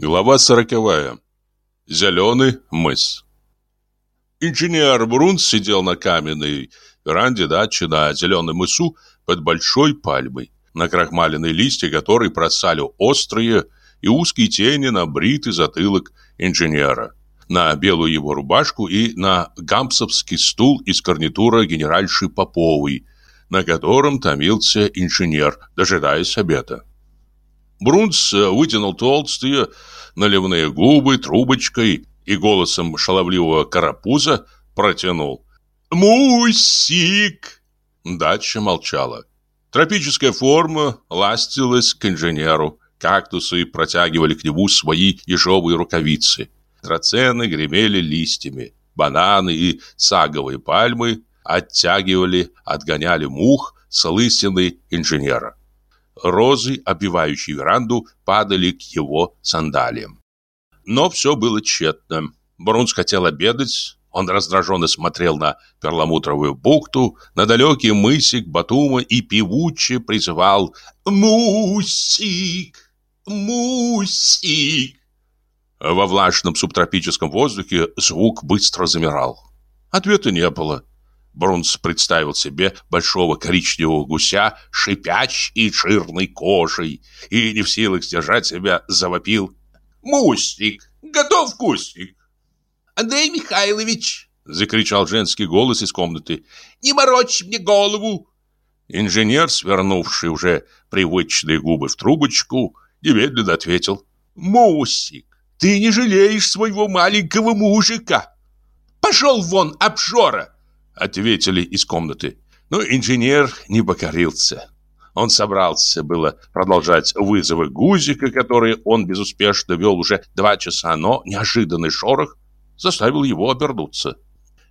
Глава сороковая. Зеленый мыс. Инженер Брунс сидел на каменной веранде дачи на зеленом мысу под большой пальмой, на крахмаленные листья которой бросали острые и узкие тени на бритый затылок инженера, на белую его рубашку и на гампсовский стул из гарнитура генеральши Поповой, на котором томился инженер, дожидаясь обеда. Брунс э, вытянул толстые наливные губы трубочкой и голосом шаловливого карапуза протянул. «Мусик!» Дача молчала. Тропическая форма ластилась к инженеру. Кактусы протягивали к нему свои ежовые рукавицы. Троцены гремели листьями. Бананы и саговые пальмы оттягивали, отгоняли мух с лысины инженера розы, обвивающие веранду, падали к его сандалиям. Но все было тщетно. Брунс хотел обедать, он раздраженно смотрел на перламутровую бухту, на далекий мысик Батума и певуче призывал «Мусик! Мусик!». Во влажном субтропическом воздухе звук быстро замирал. Ответа не было. Брунс представил себе большого коричневого гуся, шипяч и жирной кожей, и не в силах сдержать себя, завопил. «Мустик! Готов кустик!» «Андрей Михайлович!» — закричал женский голос из комнаты. «Не морочь мне голову!» Инженер, свернувший уже привычные губы в трубочку, немедленно ответил. «Мусик, ты не жалеешь своего маленького мужика! Пошел вон, обжора!» Ответили из комнаты. Но инженер не покорился. Он собрался было продолжать вызовы Гузика, которые он безуспешно вел уже два часа, но неожиданный шорох заставил его обернуться.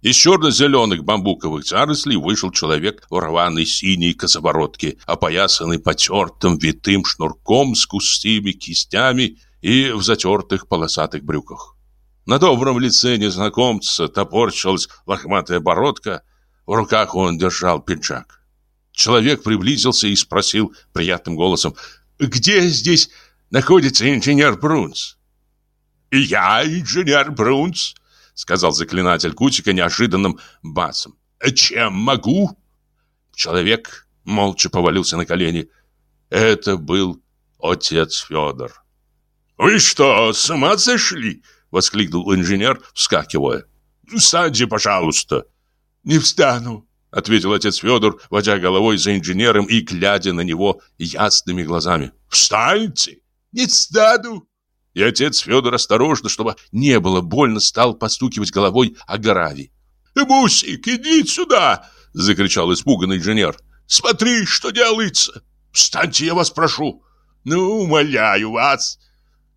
Из черно-зеленых бамбуковых зарослей вышел человек в рваной синей косоворотке, опоясанный потертым витым шнурком с густыми кистями и в затертых полосатых брюках. На добром лице незнакомца топорчилась лохматая бородка, в руках он держал пиджак. Человек приблизился и спросил приятным голосом, «Где здесь находится инженер Брунс?» «Я инженер Брунс», — сказал заклинатель Кутика неожиданным басом. «Чем могу?» Человек молча повалился на колени. Это был отец Федор. «Вы что, с ума сошли?» — воскликнул инженер, вскакивая. «Встаньте, пожалуйста!» «Не встану!» — ответил отец Федор, водя головой за инженером и глядя на него ясными глазами. «Встаньте!» «Не встану!» И отец Федор осторожно, чтобы не было больно, стал постукивать головой о гравий. «Мусик, иди сюда!» — закричал испуганный инженер. «Смотри, что делается! Встаньте, я вас прошу!» «Ну, умоляю вас!»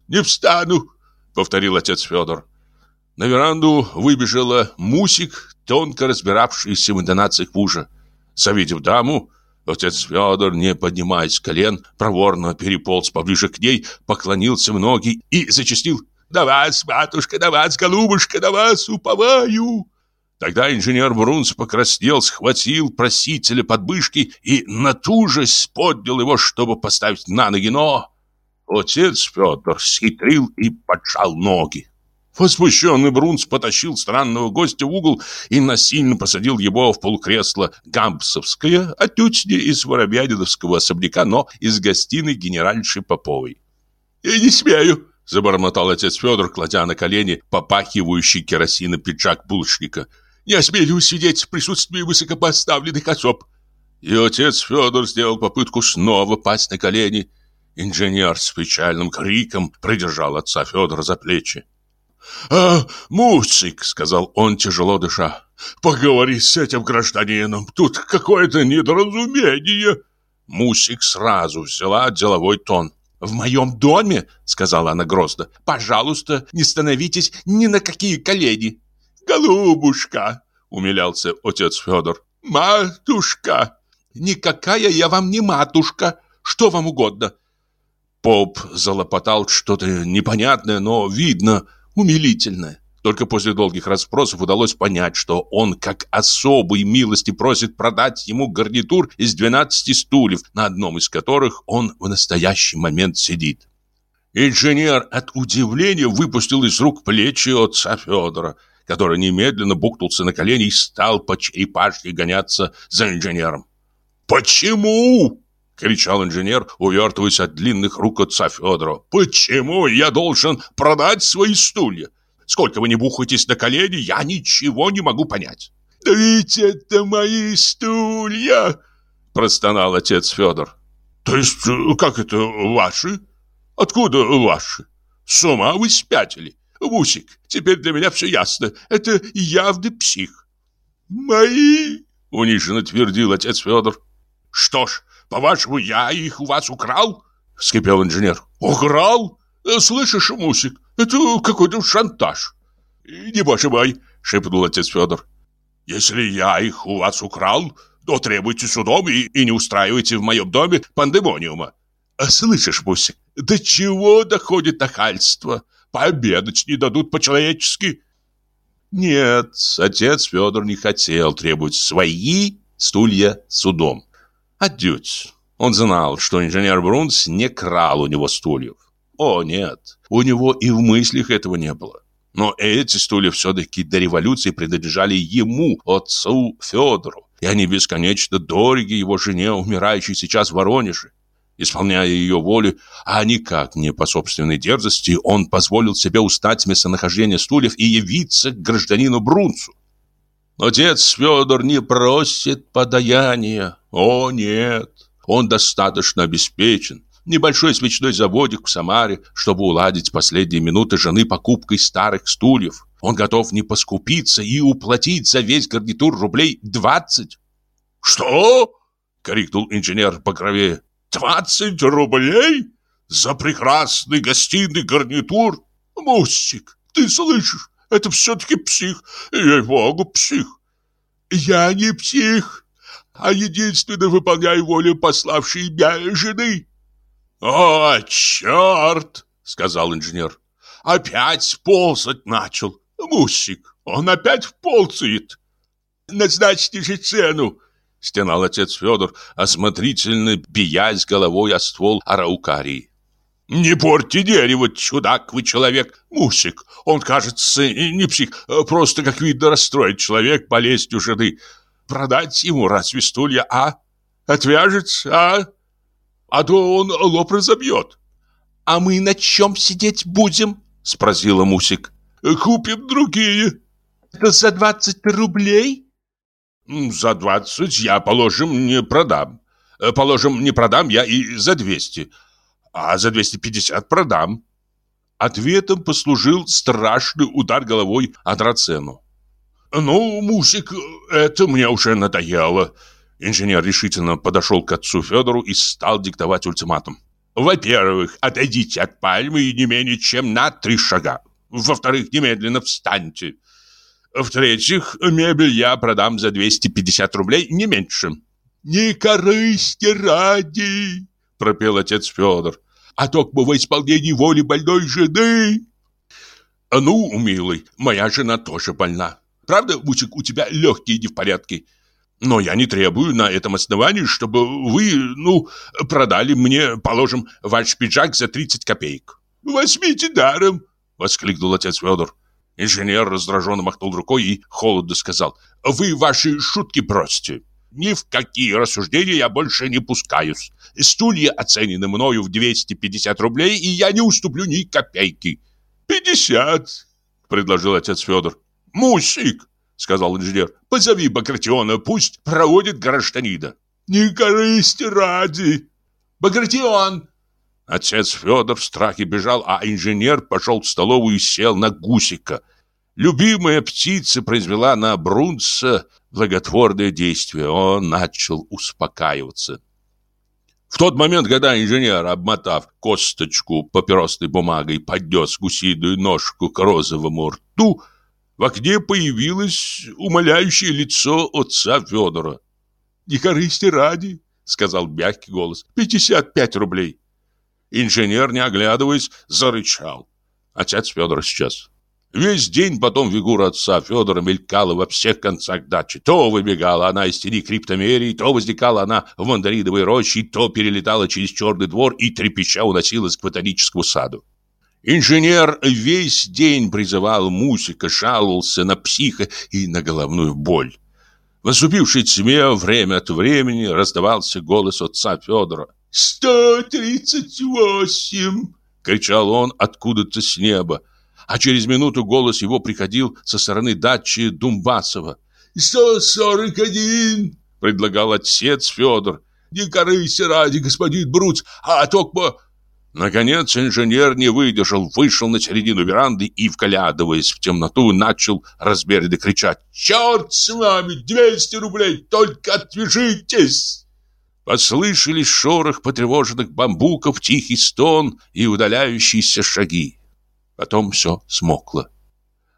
«Не встану!» — повторил отец Федор. На веранду выбежала Мусик, тонко разбиравшийся в интонациях мужа. Завидев даму, отец Федор, не поднимаясь с колен, проворно переполз поближе к ней, поклонился в ноги и зачастил «Да вас, матушка, да вас, голубушка, да вас, уповаю!» Тогда инженер Брунс покраснел, схватил просителя под мышки и натужась поднял его, чтобы поставить на ноги, но Отец Федор схитрил и поджал ноги. Возмущенный Брунс потащил странного гостя в угол и насильно посадил его в полукресло гампсовское, отнюдь не из воробьяниновского особняка, но из гостиной генеральши Поповой. «Я не смею!» — забормотал отец Федор, кладя на колени попахивающий керосином пиджак булочника. «Не осмелюсь сидеть в присутствии высокопоставленных особ!» И отец Федор сделал попытку снова пасть на колени — Инженер с печальным криком придержал отца Федора за плечи. «А, Мусик», — сказал он, тяжело дыша, — «поговори с этим гражданином, тут какое-то недоразумение». Мусик сразу взяла деловой тон. «В моем доме, — сказала она грозно, — пожалуйста, не становитесь ни на какие колени». «Голубушка!» — умилялся отец Федор. «Матушка!» «Никакая я вам не матушка! Что вам угодно? Поп залопотал что-то непонятное, но, видно, умилительное. Только после долгих расспросов удалось понять, что он, как особой милости, просит продать ему гарнитур из 12 стульев, на одном из которых он в настоящий момент сидит. Инженер от удивления выпустил из рук плечи отца Федора, который немедленно бухнулся на колени и стал по черепашке гоняться за инженером. «Почему?» — кричал инженер, увертываясь от длинных рук отца Федора. «Почему я должен продать свои стулья? Сколько вы не бухаетесь на колени, я ничего не могу понять». «Да ведь это мои стулья!» — простонал отец Федор. «То есть, э, как это ваши? Откуда ваши? С ума вы спятили? Мусик, теперь для меня все ясно. Это явный псих». «Мои!» — униженно твердил отец Федор. «Что ж, по-вашему, я их у вас украл?» — вскипел инженер. «Украл? Слышишь, Мусик, это какой-то шантаж». «Не боже мой!» — шепнул отец Федор. Если я их у вас украл, то требуйте судом и, и не устраивайте в моем доме пандемониума. А слышишь, Мусик, до чего доходит нахальство? Пообедать не дадут по-человечески. Нет, отец Федор не хотел требовать свои стулья судом. Отдють. Он знал, что инженер Брунс не крал у него стульев. О, нет, у него и в мыслях этого не было. Но эти стулья все-таки до революции принадлежали ему, отцу Федору. И они бесконечно дороги его жене, умирающей сейчас в Воронеже. Исполняя ее волю, а никак не по собственной дерзости, он позволил себе устать местонахождение стульев и явиться к гражданину Брунцу. Но отец Федор не просит подаяния. О, нет, он достаточно обеспечен небольшой свечной заводик в Самаре, чтобы уладить последние минуты жены покупкой старых стульев. Он готов не поскупиться и уплатить за весь гарнитур рублей двадцать. «Что?» — крикнул инженер по крови. «Двадцать рублей? За прекрасный гостиный гарнитур? Мустик, ты слышишь? Это все-таки псих. Ей-богу, псих!» «Я не псих, а единственно выполняю волю пославшей меня жены. «О, черт!» — сказал инженер. «Опять ползать начал. Мусик, он опять ползает. Назначьте же цену!» — стенал отец Федор, осмотрительно биясь головой о ствол араукарии. «Не порти дерево, чудак вы человек! Мусик, он, кажется, не псих, просто, как видно, расстроит человек болезнью жены. Продать ему разве стулья, а? Отвяжется, а?» а то он лоб разобьет. «А мы на чем сидеть будем?» — спросила Мусик. «Купим другие». «Это за двадцать рублей?» «За двадцать я, положим, не продам. Положим, не продам я и за двести, а за двести пятьдесят продам». Ответом послужил страшный удар головой о драцену. «Ну, Мусик, это мне уже надоело. Инженер решительно подошел к отцу Федору и стал диктовать ультиматум. «Во-первых, отойдите от пальмы не менее чем на три шага. Во-вторых, немедленно встаньте. В-третьих, мебель я продам за 250 рублей, не меньше». «Не корысти ради!» — пропел отец Федор. «А только во исполнении воли больной жены!» «Ну, милый, моя жена тоже больна. Правда, Мучик, у тебя легкие не в порядке?» Но я не требую на этом основании, чтобы вы, ну, продали мне, положим, ваш пиджак за 30 копеек. Возьмите даром, воскликнул отец Федор. Инженер раздраженно махнул рукой и холодно сказал, вы ваши шутки бросьте. Ни в какие рассуждения я больше не пускаюсь. Стулья оценены мною в 250 рублей, и я не уступлю ни копейки. «Пятьдесят», — предложил отец Федор. «Мусик, сказал инженер. Позови Багратиона, пусть проводит гражданина. Не корысти ради. Багратион! Отец Федор в страхе бежал, а инженер пошел в столовую и сел на гусика. Любимая птица произвела на Брунца благотворное действие. Он начал успокаиваться. В тот момент, когда инженер, обмотав косточку папиросной бумагой, поднес гусиную ножку к розовому рту, в окне появилось умоляющее лицо отца Федора. «Не корысти ради», — сказал мягкий голос, — «пятьдесят пять рублей». Инженер, не оглядываясь, зарычал. Отец Федор исчез. Весь день потом фигура отца Федора мелькала во всех концах дачи. То выбегала она из тени криптомерии, то возникала она в мандариновой роще, то перелетала через черный двор и трепеща уносилась к ботаническому саду. Инженер весь день призывал Мусика, жаловался на психа и на головную боль. В наступившей тьме время от времени раздавался голос отца Федора. «Сто тридцать восемь!» — кричал он откуда-то с неба. А через минуту голос его приходил со стороны дачи Думбасова. «Сто сорок один!» — предлагал отец Федор. «Не корыся ради, господин Бруц, а только...» Наконец инженер не выдержал, вышел на середину веранды и, вглядываясь в темноту, начал разберенно кричать «Черт с вами! Двести рублей! Только отвяжитесь!» Послышались шорох потревоженных бамбуков, тихий стон и удаляющиеся шаги. Потом все смокло.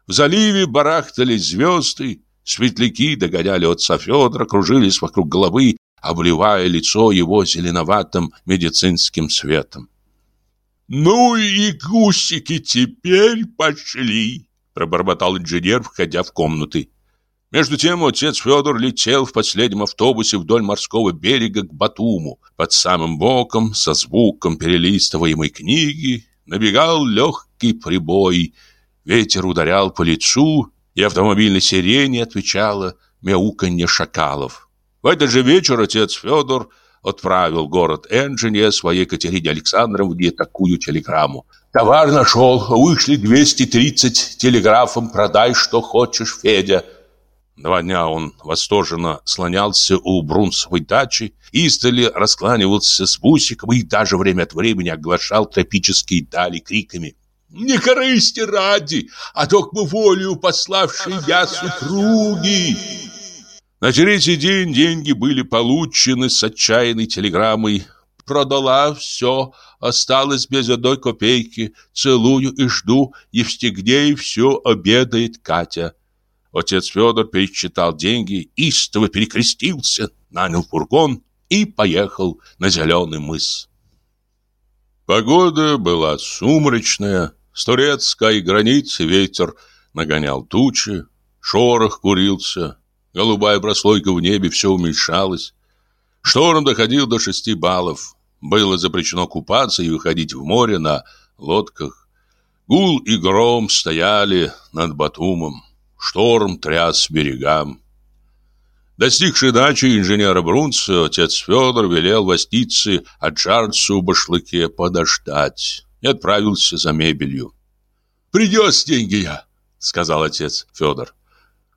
В заливе барахтались звезды, светляки догоняли отца Федора, кружились вокруг головы, обливая лицо его зеленоватым медицинским светом. «Ну и гусики теперь пошли!» Пробормотал инженер, входя в комнаты. Между тем отец Федор летел в последнем автобусе вдоль морского берега к Батуму. Под самым боком, со звуком перелистываемой книги, набегал легкий прибой. Ветер ударял по лицу, и автомобильной сирене отвечало мяуканье шакалов. В этот же вечер отец Федор отправил город Энджине своей Катерине Александровне такую телеграмму. «Товар нашел, вышли 230 телеграфом, продай, что хочешь, Федя». Два дня он восторженно слонялся у Брунсовой дачи, истоли раскланивался с Бусиком и даже время от времени оглашал тропические дали криками. «Не корысти ради, а только волю пославшей я супруги!» На третий день деньги были получены с отчаянной телеграммой. Продала все, осталось без одной копейки. Целую и жду, Евстигней все обедает Катя. Отец Федор пересчитал деньги, истово перекрестился, нанял фургон и поехал на Зеленый мыс. Погода была сумрачная, с турецкой границы ветер нагонял тучи, шорох курился, Голубая прослойка в небе все уменьшалась. Шторм доходил до шести баллов. Было запрещено купаться и выходить в море на лодках. Гул и гром стояли над Батумом. Шторм тряс берегам. Достигший дачи инженера Брунца, отец Федор велел Вастице от Джарцу в башлыке подождать и отправился за мебелью. «Придет деньги я», — сказал отец Федор.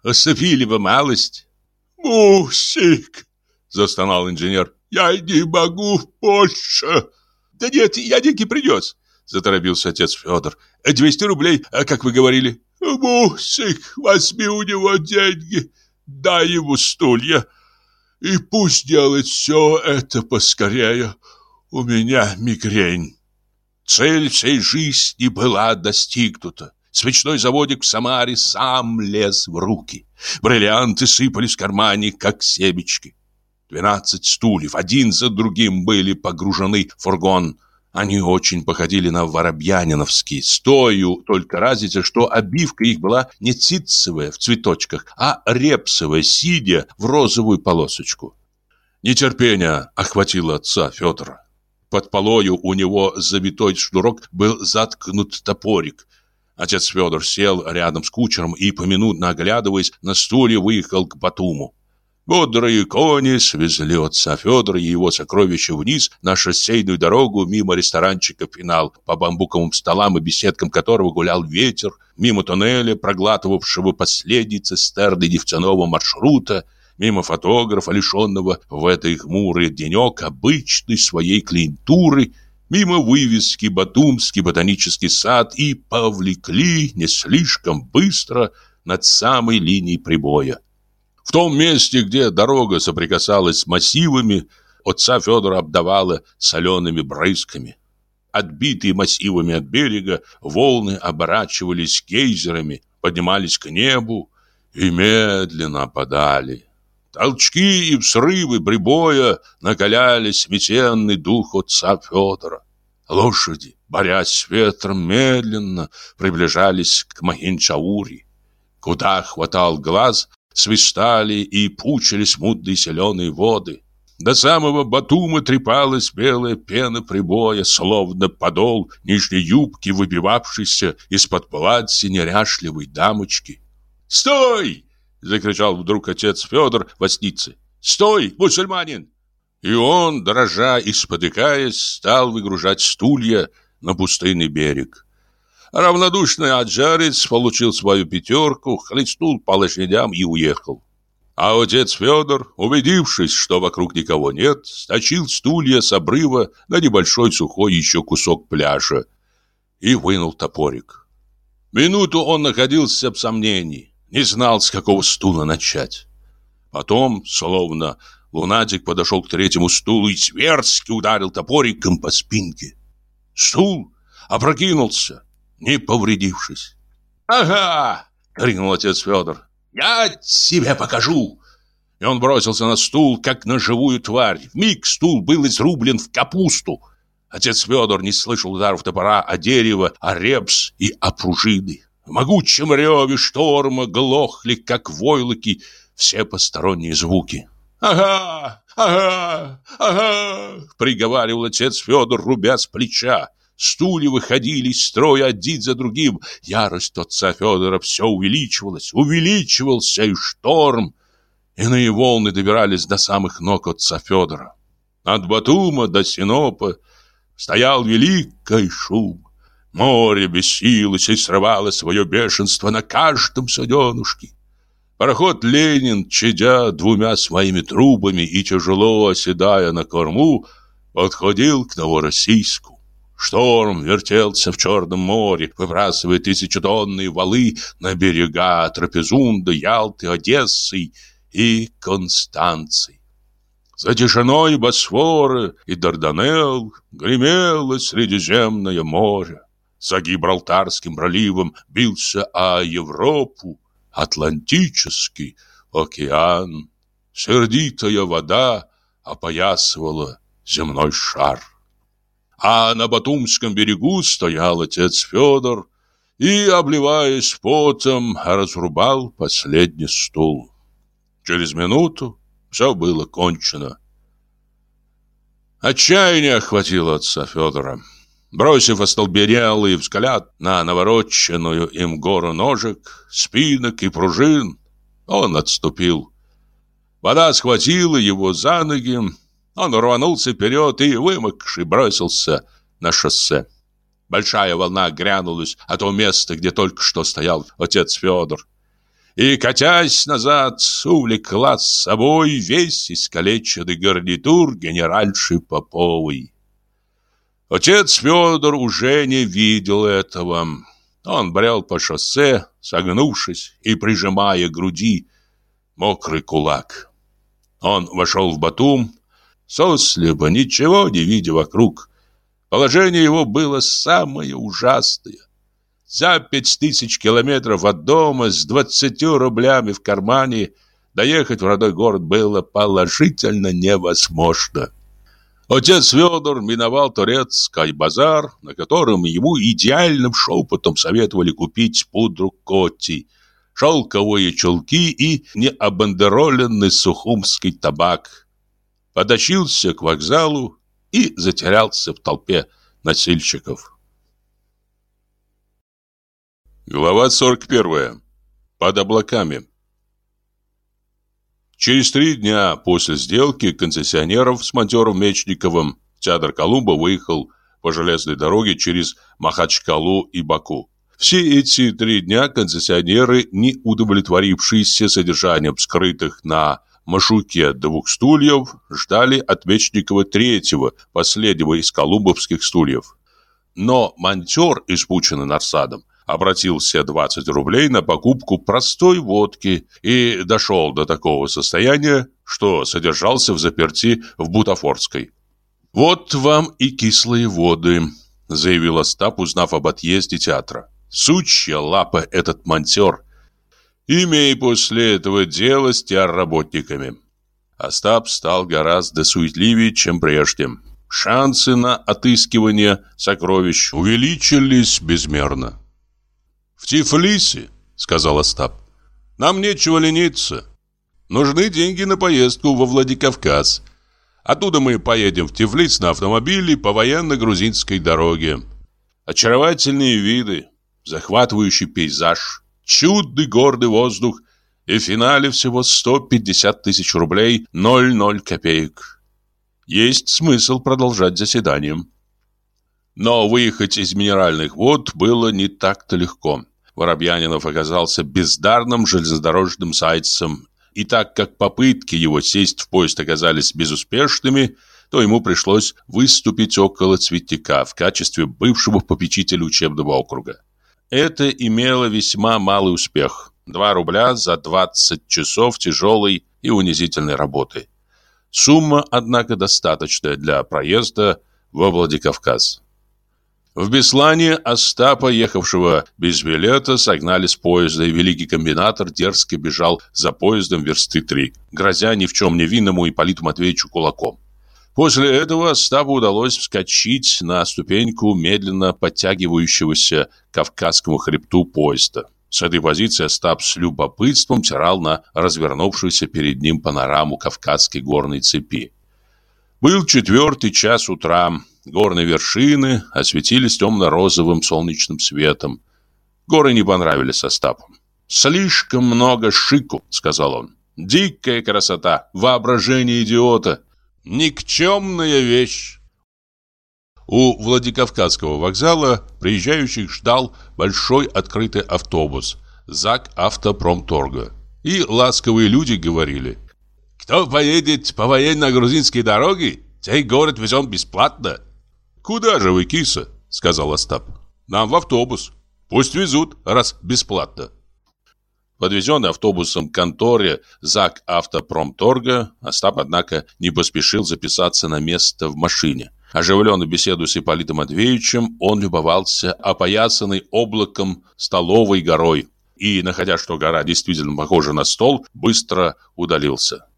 Оставили бы малость. Мусик, застонал инженер. Я не могу больше. Да нет, я деньги принес, заторопился отец Федор. Двести рублей, а как вы говорили. Мусик, возьми у него деньги, дай ему стулья. И пусть делает все это поскорее. У меня мигрень. Цель всей жизни была достигнута. Свечной заводик в Самаре сам лез в руки. Бриллианты сыпались в кармане, как семечки. Двенадцать стульев, один за другим, были погружены в фургон. Они очень походили на воробьяниновские, с тою только разница, что обивка их была не цитцевая в цветочках, а репсовая, сидя в розовую полосочку. Нетерпение охватило отца Федора. Под полою у него завитой шнурок был заткнут топорик, Отец Федор сел рядом с кучером и, поминутно оглядываясь, на стуле выехал к Батуму. Бодрые кони свезли отца Федора и его сокровища вниз на шоссейную дорогу мимо ресторанчика «Финал», по бамбуковым столам и беседкам которого гулял ветер, мимо тоннеля, проглатывавшего последние цистерны нефтяного маршрута, мимо фотографа, лишенного в этой хмурый денек обычной своей клиентуры – мимо вывески «Батумский ботанический сад» и повлекли не слишком быстро над самой линией прибоя. В том месте, где дорога соприкасалась с массивами, отца Федора обдавала солеными брызгами. Отбитые массивами от берега, волны оборачивались гейзерами, поднимались к небу и медленно опадали. Толчки и взрывы прибоя накаляли сметенный дух отца Федора. Лошади, борясь с ветром, медленно приближались к Махинчаури. Куда хватал глаз, свистали и пучились мутные зеленые воды. До самого Батума трепалась белая пена прибоя, словно подол нижней юбки, выбивавшейся из-под платья неряшливой дамочки. «Стой!» — закричал вдруг отец Федор Васницы. «Стой, мусульманин!» И он, дрожа и спотыкаясь, стал выгружать стулья на пустынный берег. Равнодушный аджарец получил свою пятерку, хлестнул по лошадям и уехал. А отец Федор, убедившись, что вокруг никого нет, сточил стулья с обрыва на небольшой сухой еще кусок пляжа и вынул топорик. Минуту он находился в сомнении, не знал, с какого стула начать. Потом, словно Лунатик подошел к третьему стулу и зверски ударил топориком по спинке. Стул опрокинулся, не повредившись. «Ага!» — крикнул отец Федор. «Я тебе покажу!» И он бросился на стул, как на живую тварь. В миг стул был изрублен в капусту. Отец Федор не слышал ударов топора о дерево, о репс и о пружины. В могучем реве шторма глохли, как войлоки, все посторонние звуки. «Ага, ага, ага!» — приговаривал отец Федор, рубя с плеча. Стулья выходили из строя один за другим. Ярость отца Федора все увеличивалась, увеличивался и шторм. Иные волны добирались до самых ног отца Федора. От Батума до Синопа стоял великий шум. Море бесилось и срывало свое бешенство на каждом суденушке. Пароход «Ленин», чадя двумя своими трубами и тяжело оседая на корму, подходил к Новороссийску. Шторм вертелся в Черном море, выбрасывая тысячетонные валы на берега Трапезунда, Ялты, Одессы и Констанции. За тишиной Босфора и Дарданелл гремело Средиземное море. За Гибралтарским проливом бился о Европу Атлантический океан. Сердитая вода опоясывала земной шар. А на Батумском берегу стоял отец Федор и, обливаясь потом, разрубал последний стул. Через минуту все было кончено. Отчаяние охватило отца Федора. Бросив остолбенелый взгляд на навороченную им гору ножек, спинок и пружин, он отступил. Вода схватила его за ноги, он рванулся вперед и, вымокший, бросился на шоссе. Большая волна грянулась от того места, где только что стоял отец Федор. И, катясь назад, увлекла с собой весь искалеченный гарнитур генеральши Поповой. Отец Федор уже не видел этого. Он брел по шоссе, согнувшись и прижимая к груди мокрый кулак. Он вошел в Батум, сослепо, ничего не видя вокруг. Положение его было самое ужасное. За пять тысяч километров от дома с двадцатью рублями в кармане доехать в родной город было положительно невозможно. Отец Федор миновал Турецкий базар, на котором ему идеальным шепотом советовали купить пудру Коти, шелковые чулки и необандероленный сухумский табак. Подочился к вокзалу и затерялся в толпе носильщиков. Глава 41. Под облаками. Через три дня после сделки концессионеров с монтером Мечниковым театр Колумба выехал по железной дороге через Махачкалу и Баку. Все эти три дня концессионеры, не удовлетворившиеся содержанием скрытых на Машуке двух стульев, ждали от Мечникова третьего, последнего из колумбовских стульев. Но монтер, испученный Нарсадом, обратил все 20 рублей на покупку простой водки и дошел до такого состояния, что содержался в заперти в Бутафорской. «Вот вам и кислые воды», — заявил Остап, узнав об отъезде театра. «Сучья лапа этот монтер. Имей после этого дело с театрработниками». Остап стал гораздо суетливее, чем прежде. шансы на отыскивание сокровищ увеличились безмерно. «В Тифлисе», — сказал Остап, — «нам нечего лениться. Нужны деньги на поездку во Владикавказ. Оттуда мы поедем в Тифлис на автомобиле по военно-грузинской дороге. Очаровательные виды, захватывающий пейзаж, чудный гордый воздух и в финале всего 150 тысяч рублей 00 копеек. Есть смысл продолжать заседанием. Но выехать из минеральных вод было не так-то легко. Воробьянинов оказался бездарным железнодорожным зайцем, и так как попытки его сесть в поезд оказались безуспешными, то ему пришлось выступить около Цветика в качестве бывшего попечителя учебного округа. Это имело весьма малый успех. 2 рубля за 20 часов тяжелой и унизительной работы. Сумма, однако, достаточная для проезда во Владикавказ. В Беслане Остапа, ехавшего без билета, согнали с поезда, и великий комбинатор дерзко бежал за поездом версты три, грозя ни в чем невинному Ипполиту Матвеевичу кулаком. После этого Остапу удалось вскочить на ступеньку медленно подтягивающегося к Кавказскому хребту поезда. С этой позиции Остап с любопытством тирал на развернувшуюся перед ним панораму Кавказской горной цепи. Был четвертый час утра. Горные вершины осветились темно-розовым солнечным светом. Горы не понравились Остапу. «Слишком много шику», — сказал он. «Дикая красота, воображение идиота, никчемная вещь». У Владикавказского вокзала приезжающих ждал большой открытый автобус ЗАГ Автопромторга. И ласковые люди говорили, «Кто поедет по военно-грузинской дороге, сей город везем бесплатно». «Куда же вы, киса?» — сказал Остап. «Нам в автобус. Пусть везут, раз бесплатно». Подвезенный автобусом к конторе ЗАГ Автопромторга, Остап, однако, не поспешил записаться на место в машине. Оживленно беседуя с Ипполитом Матвеевичем, он любовался опоясанной облаком столовой горой и, находя, что гора действительно похожа на стол, быстро удалился.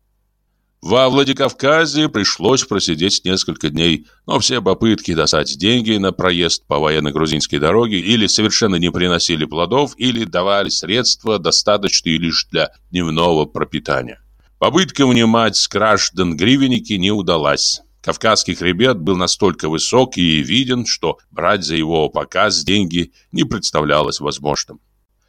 Во Владикавказе пришлось просидеть несколько дней, но все попытки достать деньги на проезд по военно-грузинской дороге или совершенно не приносили плодов, или давали средства, достаточные лишь для дневного пропитания. Попытка внимать с граждан гривенники не удалась. Кавказский хребет был настолько высок и виден, что брать за его показ деньги не представлялось возможным.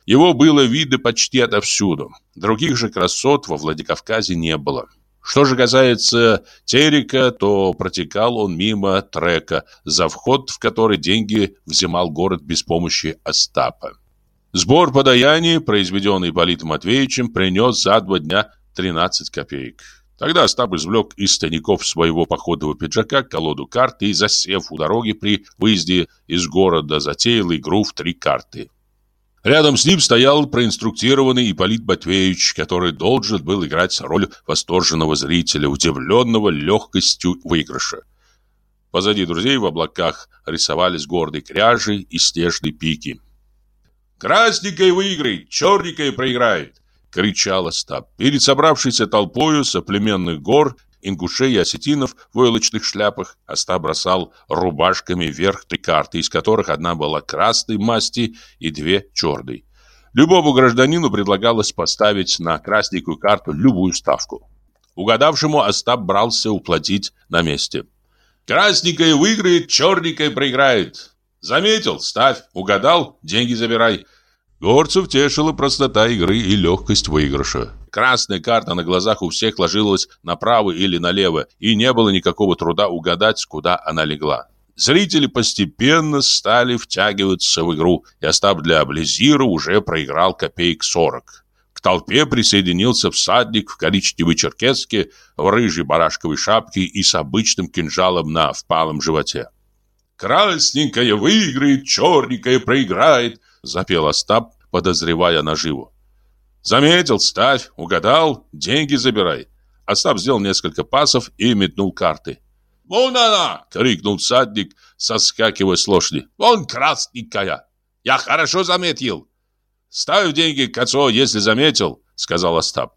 Его было видно почти отовсюду. Других же красот во Владикавказе не было. Что же касается Терека, то протекал он мимо трека, за вход в который деньги взимал город без помощи Остапа. Сбор подаяний, произведенный Политом Матвеевичем, принес за два дня 13 копеек. Тогда Остап извлек из тайников своего походного пиджака колоду карт и, засев у дороги при выезде из города, затеял игру в три карты. Рядом с ним стоял проинструктированный Ипполит Матвеевич, который должен был играть роль восторженного зрителя, удивленного легкостью выигрыша. Позади друзей в облаках рисовались гордые кряжи и снежные пики. «Красненькой выиграет, черненькой проиграет!» — кричал Остап. Перед собравшейся толпою соплеменных гор ингушей и осетинов в войлочных шляпах, Остап бросал рубашками вверх три карты, из которых одна была красной масти и две черной. Любому гражданину предлагалось поставить на красненькую карту любую ставку. Угадавшему Остап брался уплатить на месте. «Красненькая выиграет, черненькая проиграет. Заметил? Ставь. Угадал? Деньги забирай». Горцев тешила простота игры и легкость выигрыша. Красная карта на глазах у всех ложилась направо или налево, и не было никакого труда угадать, куда она легла. Зрители постепенно стали втягиваться в игру, и Остап для Близира уже проиграл копеек сорок. К толпе присоединился всадник в коричневой черкеске, в рыжей барашковой шапке и с обычным кинжалом на впалом животе. «Красненькая выиграет, черненькая проиграет», — запел Остап, подозревая наживу. «Заметил, ставь, угадал, деньги забирай». Остап сделал несколько пасов и метнул карты. «Вон она!» — крикнул всадник, соскакивая с лошади. «Вон красненькая! Я хорошо заметил!» «Ставь деньги к если заметил», — сказал Остап.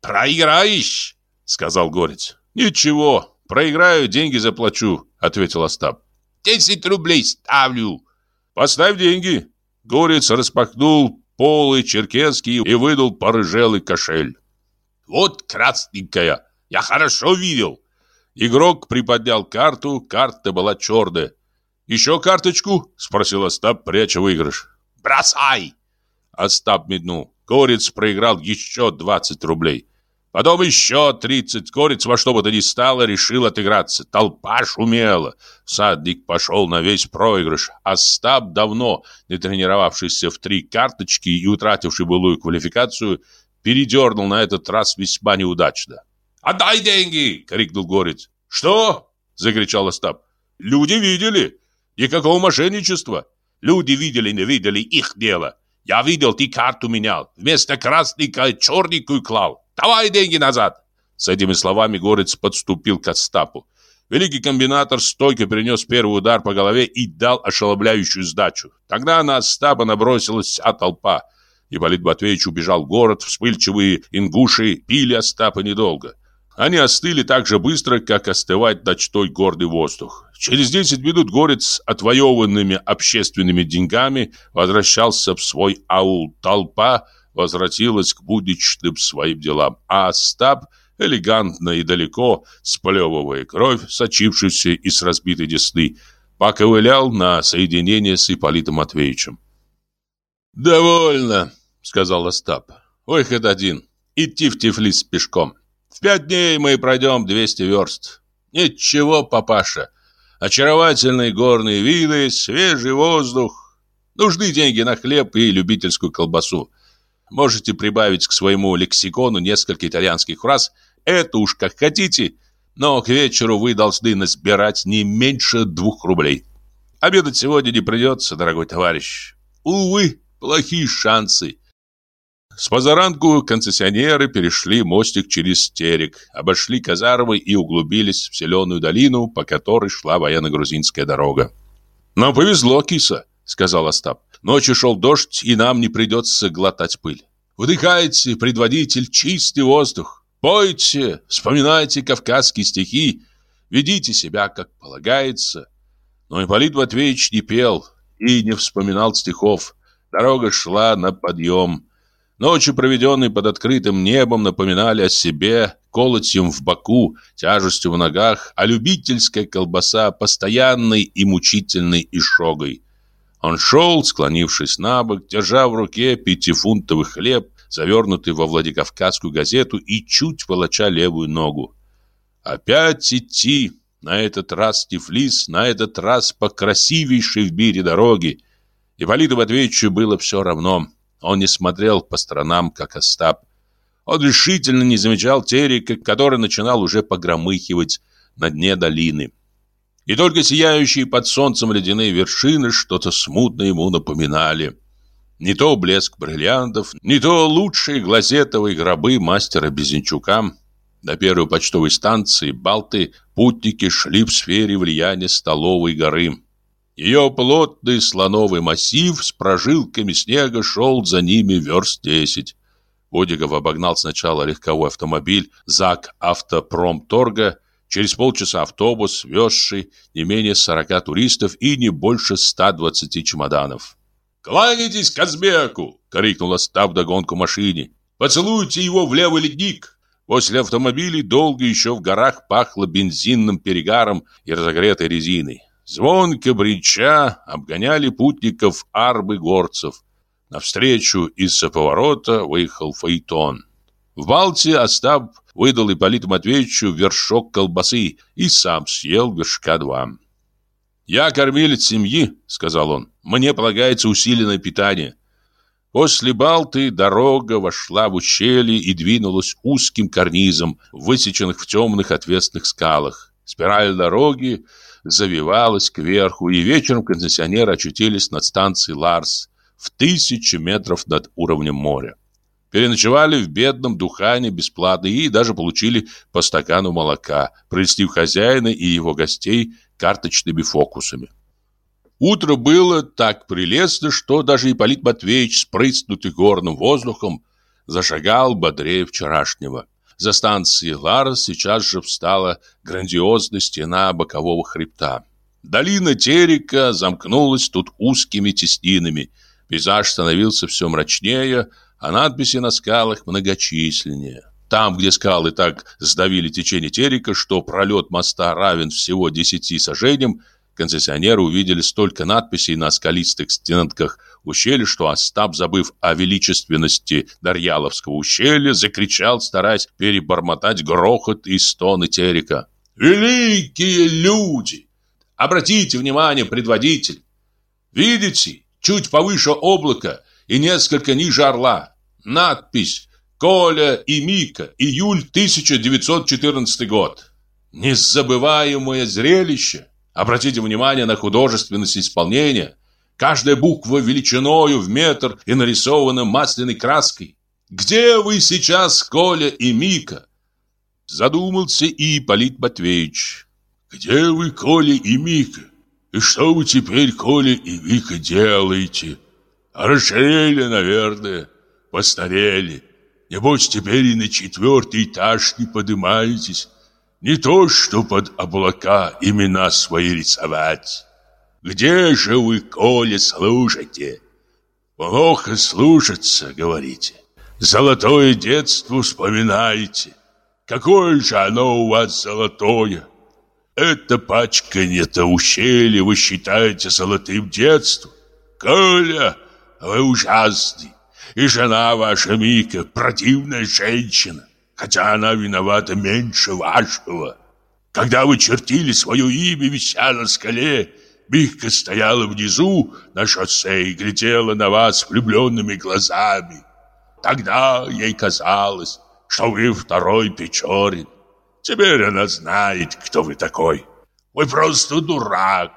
«Проиграешь!» — сказал Горец. «Ничего, Проиграю, деньги заплачу, ответил Остап. Десять рублей ставлю. Поставь деньги. Горец распахнул полы черкесский и выдал порыжелый кошель. Вот красненькая, я хорошо видел. Игрок приподнял карту, карта была черная. «Еще карточку?» – спросил Остап, пряча выигрыш. «Бросай!» Остап меднул. Горец проиграл еще 20 рублей. Потом еще 30. Горец во что бы то ни стало решил отыграться. Толпа шумела. Садник пошел на весь проигрыш. Остап, давно не тренировавшийся в три карточки и утративший былую квалификацию, передернул на этот раз весьма неудачно. «Отдай деньги!» — крикнул Горец. «Что?» — закричал Остап. «Люди видели. Никакого мошенничества. Люди видели, не видели, их дело. Я видел, ты карту менял. Вместо красненькой черненькую клал. Давай деньги назад!» С этими словами Горец подступил к Остапу. Великий комбинатор стойко перенес первый удар по голове и дал ошеломляющую сдачу. Тогда на Остапа набросилась вся толпа. Ипполит Матвеевич убежал в город, вспыльчивые ингуши пили Остапа недолго. Они остыли так же быстро, как остывает ночной гордый воздух. Через 10 минут горец отвоеванными общественными деньгами возвращался в свой аул. Толпа возвратилась к будничным своим делам, а Остап, элегантно и далеко, сплевывая кровь, сочившуюся из разбитой десны, поковылял на соединение с Ипполитом Матвеевичем. «Довольно», — сказал Остап. «Выход один. Идти в Тифлис пешком». В пять дней мы пройдем 200 верст. Ничего, папаша. Очаровательные горные виды, свежий воздух. Нужны деньги на хлеб и любительскую колбасу. Можете прибавить к своему лексикону несколько итальянских фраз. Это уж как хотите. Но к вечеру вы должны насбирать не меньше двух рублей. Обедать сегодня не придется, дорогой товарищ. Увы, плохие шансы. С позаранку концессионеры перешли мостик через Терек, обошли казармы и углубились в зеленую долину, по которой шла военно-грузинская дорога. «Нам повезло, киса», — сказал Остап. «Ночью шел дождь, и нам не придется глотать пыль. Вдыхайте, предводитель, чистый воздух. Пойте, вспоминайте кавказские стихи, ведите себя, как полагается». Но Ипполит Матвеевич не пел и не вспоминал стихов. Дорога шла на подъем. Ночи, проведенные под открытым небом, напоминали о себе колотьем в боку, тяжестью в ногах, а любительская колбаса постоянной и мучительной изшогой. Он шел, склонившись на бок, держа в руке пятифунтовый хлеб, завернутый во Владикавказскую газету и чуть волоча левую ногу. Опять идти, на этот раз Тифлис, на этот раз по красивейшей в мире дороге. Ипполиту Матвеевичу было все равно. Он не смотрел по сторонам, как Остап. Он решительно не замечал терека, который начинал уже погромыхивать на дне долины. И только сияющие под солнцем ледяные вершины что-то смутно ему напоминали. Не то блеск бриллиантов, не то лучшие глазетовые гробы мастера Безенчука. До первой почтовой станции Балты путники шли в сфере влияния столовой горы. Ее плотный слоновый массив с прожилками снега шел за ними верст десять. Бодигов обогнал сначала легковой автомобиль ЗАГ Автопромторга, через полчаса автобус, везший не менее 40 туристов и не больше 120 чемоданов. «Кланяйтесь Казбеку!» — крикнул Остап догонку машине. «Поцелуйте его в левый ледник!» После автомобилей долго еще в горах пахло бензинным перегаром и разогретой резиной. Звонко брича обгоняли путников арбы горцев. Навстречу из-за поворота выехал фаэтон. В Балте Остап выдал Ипполиту Матвеевичу вершок колбасы и сам съел вершка два. «Я кормилец семьи», — сказал он. «Мне полагается усиленное питание». После Балты дорога вошла в ущелье и двинулась узким карнизом, высеченных в темных отвесных скалах. Спираль дороги завивалась кверху, и вечером концессионеры очутились над станцией Ларс в тысячи метров над уровнем моря. Переночевали в бедном Духане бесплатно и даже получили по стакану молока, прельстив хозяина и его гостей карточными фокусами. Утро было так прелестно, что даже Ипполит Матвеевич, спрыснутый горным воздухом, зашагал бодрее вчерашнего. За станцией Ларос сейчас же встала грандиозная стена бокового хребта. Долина Терека замкнулась тут узкими теснинами. Пейзаж становился все мрачнее, а надписи на скалах многочисленнее. Там, где скалы так сдавили течение Терека, что пролет моста равен всего десяти сажениям, концессионеры увидели столько надписей на скалистых стенках ущелья, что Остап, забыв о величественности Дарьяловского ущелья, закричал, стараясь перебормотать грохот и стоны Терека. «Великие люди! Обратите внимание, предводитель. Видите, чуть повыше облака и несколько ниже орла. Надпись «Коля и Мика. Июль 1914 год». Незабываемое зрелище. Обратите внимание на художественность исполнения. Каждая буква величиною в метр и нарисована масляной краской. Где вы сейчас, Коля и Мика? Задумался и Ипполит Матвеевич. Где вы, Коля и Мика? И что вы теперь, Коля и Мика, делаете? Расширели, наверное, постарели. Небось, теперь и на четвертый этаж не поднимаетесь. Не то, что под облака имена свои рисовать. Где же вы, Коля, слушайте? Плохо слушаться, говорите. Золотое детство вспоминаете. Какое же оно у вас золотое? Это пачканье-то ущелье вы считаете золотым детством? Коля, вы ужасный. И жена ваша Мика противная женщина, хотя она виновата меньше вашего. Когда вы чертили свое имя, вися на скале, Мика стояла внизу на шоссе и глядела на вас влюбленными глазами. Тогда ей казалось, что вы второй Печорин. Теперь она знает, кто вы такой. Вы просто дурак.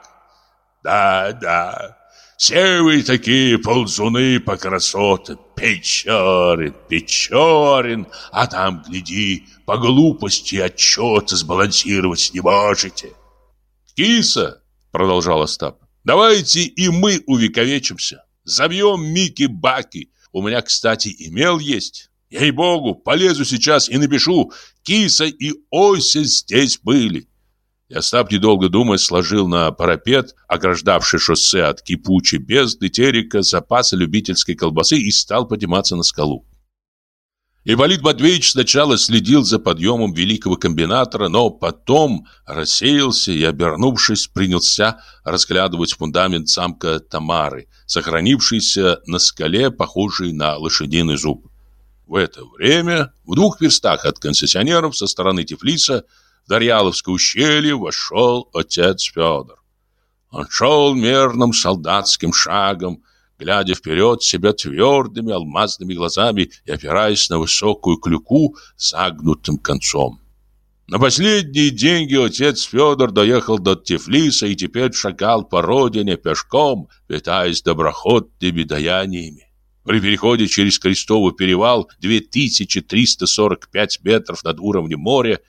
Да, да, все вы такие ползуны по красотам. Печорин, Печорин, а там, гляди, по глупости отчета сбалансировать не можете. Киса, продолжал Остап, давайте и мы увековечимся. Забьем Мики-Баки. У меня, кстати, имел есть. Ей-богу, полезу сейчас и напишу «Киса и Ося здесь были». И Остап, недолго думая, сложил на парапет, ограждавший шоссе от кипучей бездны терека, запасы любительской колбасы и стал подниматься на скалу. Ипполит Матвеевич сначала следил за подъемом великого комбинатора, но потом рассеялся и, обернувшись, принялся разглядывать фундамент замка Тамары, сохранившийся на скале, похожий на лошадиный зуб. В это время в двух верстах от концессионеров со стороны Тифлиса Дарьяловское ущелье вошел отец Федор. Он шел мерным солдатским шагом, глядя вперед себя твердыми алмазными глазами и опираясь на высокую клюку загнутым концом. На последние деньги отец Федор доехал до Тифлиса и теперь шагал по родине пешком, питаясь доброходными даяниями. При переходе через Крестовый перевал 2345 метров над уровнем моря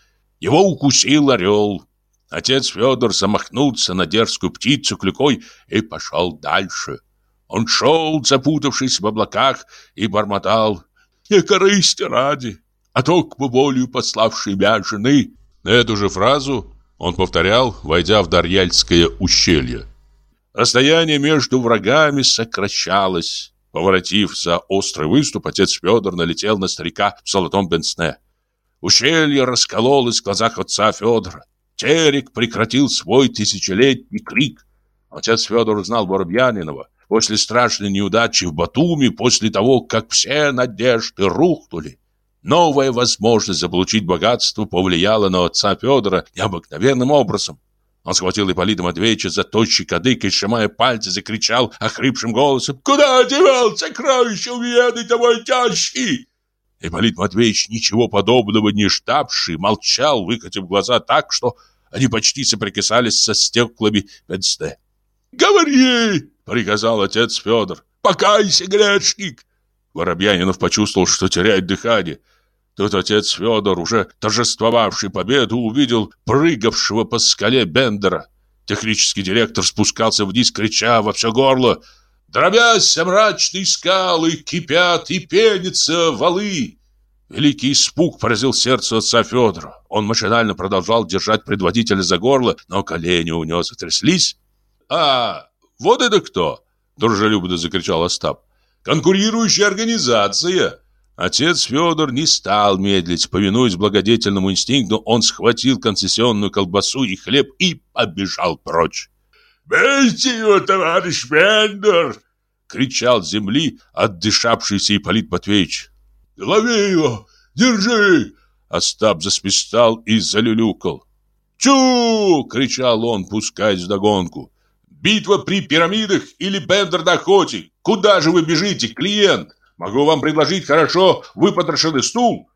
его укусил орел. Отец Федор замахнулся на дерзкую птицу клюкой и пошел дальше. Он шел, запутавшись в облаках, и бормотал «Не корысти ради, а только волю пославшей меня жены». Эту же фразу он повторял, войдя в Дарьяльское ущелье. Расстояние между врагами сокращалось. Поворотив за острый выступ, отец Федор налетел на старика в золотом бенсне. Ущелье раскололось в глазах отца Федора. Терек прекратил свой тысячелетний крик. Отец Федор узнал Воробьянинова. После страшной неудачи в Батуми, после того, как все надежды рухнули, новая возможность заполучить богатство повлияла на отца Федора необыкновенным образом. Он схватил Ипполита Матвеевича за тощий кадык и, сжимая пальцы, закричал охрипшим голосом «Куда девал сокровище уведый тобой тяжкий?» Ипполит Матвеевич, ничего подобного не штабший, молчал, выкатив глаза так, что они почти соприкасались со стеклами пенсне. «Говори!» — приказал отец Федор. «Покайся, грешник!» Воробьянинов почувствовал, что теряет дыхание. Тут отец Федор, уже торжествовавший победу, увидел прыгавшего по скале Бендера. Технический директор спускался вниз, крича во все горло «Дробясь мрачные скалы, кипят и пенятся валы!» Великий испуг поразил сердце отца Федора. Он машинально продолжал держать предводителя за горло, но колени у него затряслись. «А, вот это кто?» – дружелюбно закричал Остап. «Конкурирующая организация!» Отец Федор не стал медлить. Повинуясь благодетельному инстинкту, он схватил концессионную колбасу и хлеб и побежал прочь. «Бейте его, товарищ Бендер!» — кричал с земли отдышавшийся Ипполит Матвеевич. «Лови его! Держи!» Остап засвистал и залюлюкал. «Чу!» — кричал он, пускаясь вдогонку. «Битва при пирамидах или Бендер на охоте? Куда же вы бежите, клиент? Могу вам предложить хорошо выпотрошенный стул?»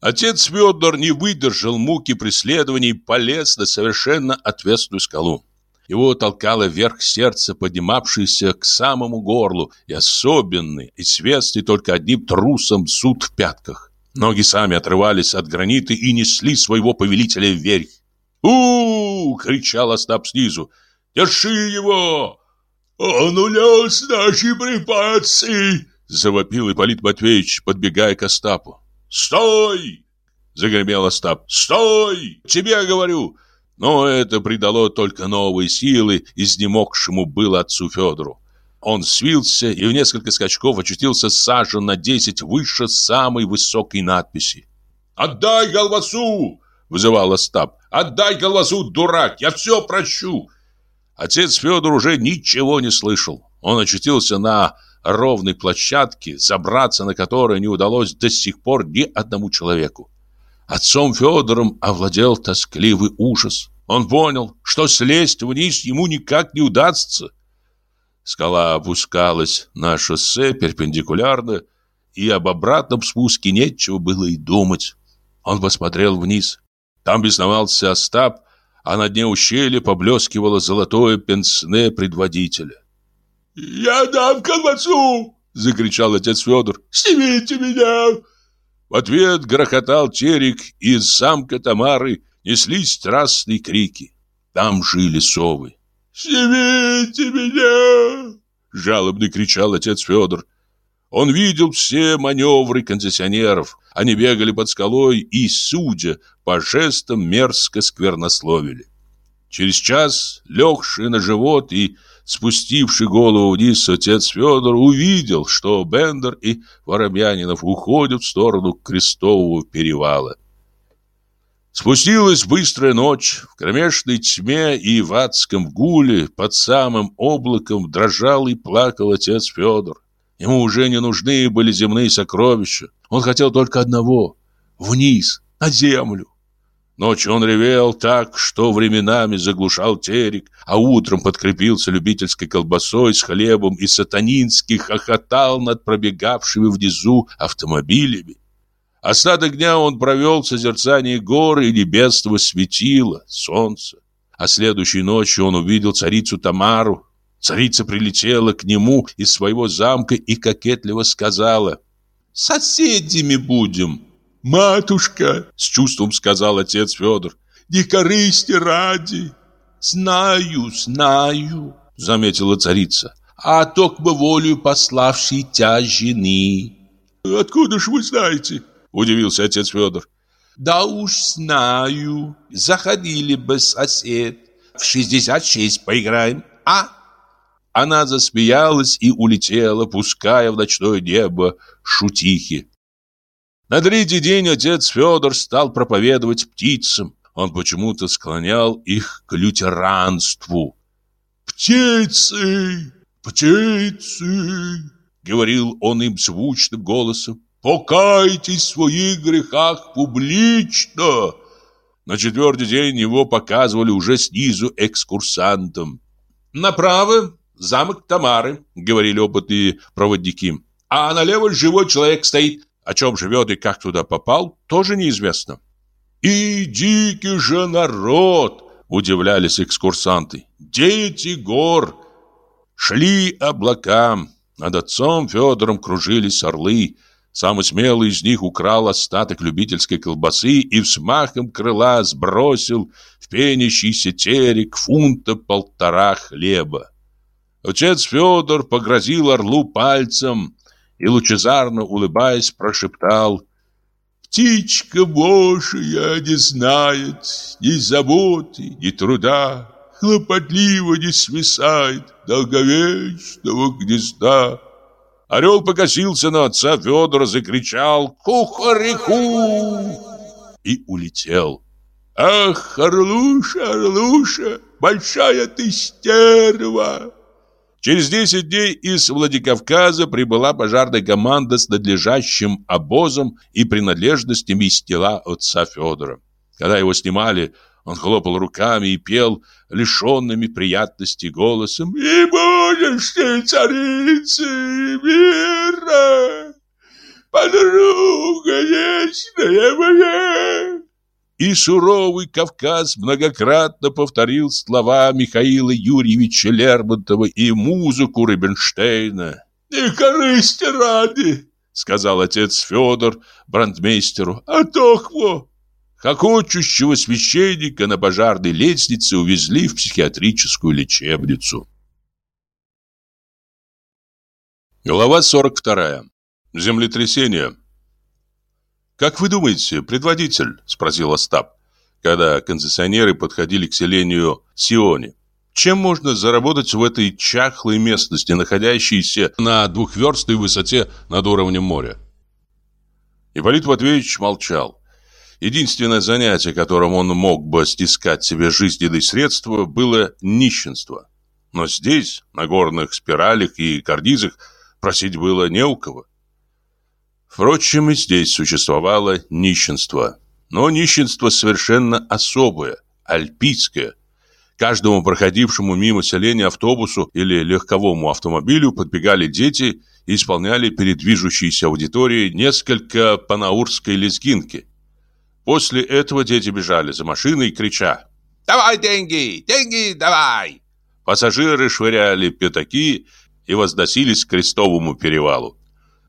Отец Федор не выдержал муки преследований и полез на совершенно ответственную скалу. Его толкало вверх сердце, поднимавшееся к самому горлу, и особенный, и светский только одним трусом суд в пятках. Ноги сами отрывались от гранита и несли своего повелителя вверх. у, -у, кричал Остап снизу. «Держи его!» «Он унес наши припасы!» Завопил Ипполит Матвеевич, подбегая к Остапу. «Стой!» — загремел Остап. «Стой! Тебе говорю!» Но это придало только новые силы изнемогшему было отцу Федору. Он свился и в несколько скачков очутился сажен на десять выше самой высокой надписи. «Отдай колбасу!» — вызывал Остап. «Отдай колбасу, дурак! Я все прощу!» Отец Федор уже ничего не слышал. Он очутился на ровной площадке, забраться на которую не удалось до сих пор ни одному человеку. Отцом Федором овладел тоскливый ужас. Он понял, что слезть вниз ему никак не удастся. Скала опускалась на шоссе перпендикулярно, и об обратном спуске нечего было и думать. Он посмотрел вниз. Там бесновался Остап, а на дне ущелья поблескивало золотое пенсне предводителя. «Я дам колбасу!» — закричал отец Федор. «Снимите меня!» В ответ грохотал терек, и из замка Тамары неслись страстные крики. Там жили совы. «Снимите меня!» — жалобно кричал отец Федор. Он видел все маневры концессионеров. Они бегали под скалой и, судя по жестам, мерзко сквернословили. Через час, легший на живот и спустивший голову вниз, отец Федор увидел, что Бендер и Воробьянинов уходят в сторону Крестового перевала. Спустилась быстрая ночь. В кромешной тьме и в адском гуле под самым облаком дрожал и плакал отец Федор. Ему уже не нужны были земные сокровища. Он хотел только одного — вниз, на землю. Ночью он ревел так, что временами заглушал терек, а утром подкрепился любительской колбасой с хлебом и сатанински хохотал над пробегавшими внизу автомобилями. Остаток дня он провел в созерцании гор и небесного светила, солнца. А следующей ночью он увидел царицу Тамару. Царица прилетела к нему из своего замка и кокетливо сказала «Соседями будем». «Матушка!» — с чувством сказал отец Федор. «Не корысти ради!» «Знаю, знаю!» — заметила царица. «А токмо волю пославшей тя жены!» «Откуда ж вы знаете?» — удивился отец Федор. «Да уж знаю. Заходили бы, сосед. В шестьдесят шесть поиграем, а?» Она засмеялась и улетела, пуская в ночное небо шутихи. На третий день отец Федор стал проповедовать птицам. Он почему-то склонял их к лютеранству. «Птицы! Птицы!» — говорил он им звучным голосом. «Покайтесь в своих грехах публично!» На четвертый день его показывали уже снизу экскурсантам. «Направо замок Тамары», — говорили опытные проводники. «А налево живой человек стоит. О чем живет и как туда попал, тоже неизвестно. «И дикий же народ!» – удивлялись экскурсанты. «Дети гор!» Шли облака. Над отцом Федором кружились орлы. Самый смелый из них украл остаток любительской колбасы и взмахом крыла сбросил в пенящийся терек фунта полтора хлеба. Отец Федор погрозил орлу пальцем, и, лучезарно улыбаясь, прошептал Птичка Божия не знает ни заботы, ни труда, хлопотливо не свисает долговечного гнезда. Орел покосился на отца Федора, закричал «Кухареку!» и улетел. «Ах, Орлуша, Орлуша, большая ты стерва!» Через 10 дней из Владикавказа прибыла пожарная команда с надлежащим обозом и принадлежностями из тела отца Федора. Когда его снимали, он хлопал руками и пел лишенными приятности голосом «И будешь ты царицей мира, подруга вечная моя!» И суровый Кавказ многократно повторил слова Михаила Юрьевича Лермонтова и музыку Рубинштейна. «Не корысти ради!» — сказал отец Федор брандмейстеру. «А тохво!» Хохочущего священника на пожарной лестнице увезли в психиатрическую лечебницу. Глава 42. Землетрясение. «Как вы думаете, предводитель?» – спросил Остап, когда концессионеры подходили к селению Сионе. «Чем можно заработать в этой чахлой местности, находящейся на двухверстной высоте над уровнем моря?» Ипполит Матвеевич молчал. Единственное занятие, которым он мог бы стискать себе жизненные средства, было нищенство. Но здесь, на горных спиралях и карнизах, просить было не у кого. Впрочем, и здесь существовало нищенство. Но нищенство совершенно особое, альпийское. Каждому проходившему мимо селения автобусу или легковому автомобилю подбегали дети и исполняли перед движущейся аудиторией несколько панаурской лезгинки. После этого дети бежали за машиной, крича «Давай деньги! Деньги давай!» Пассажиры швыряли пятаки и возносились к Крестовому перевалу.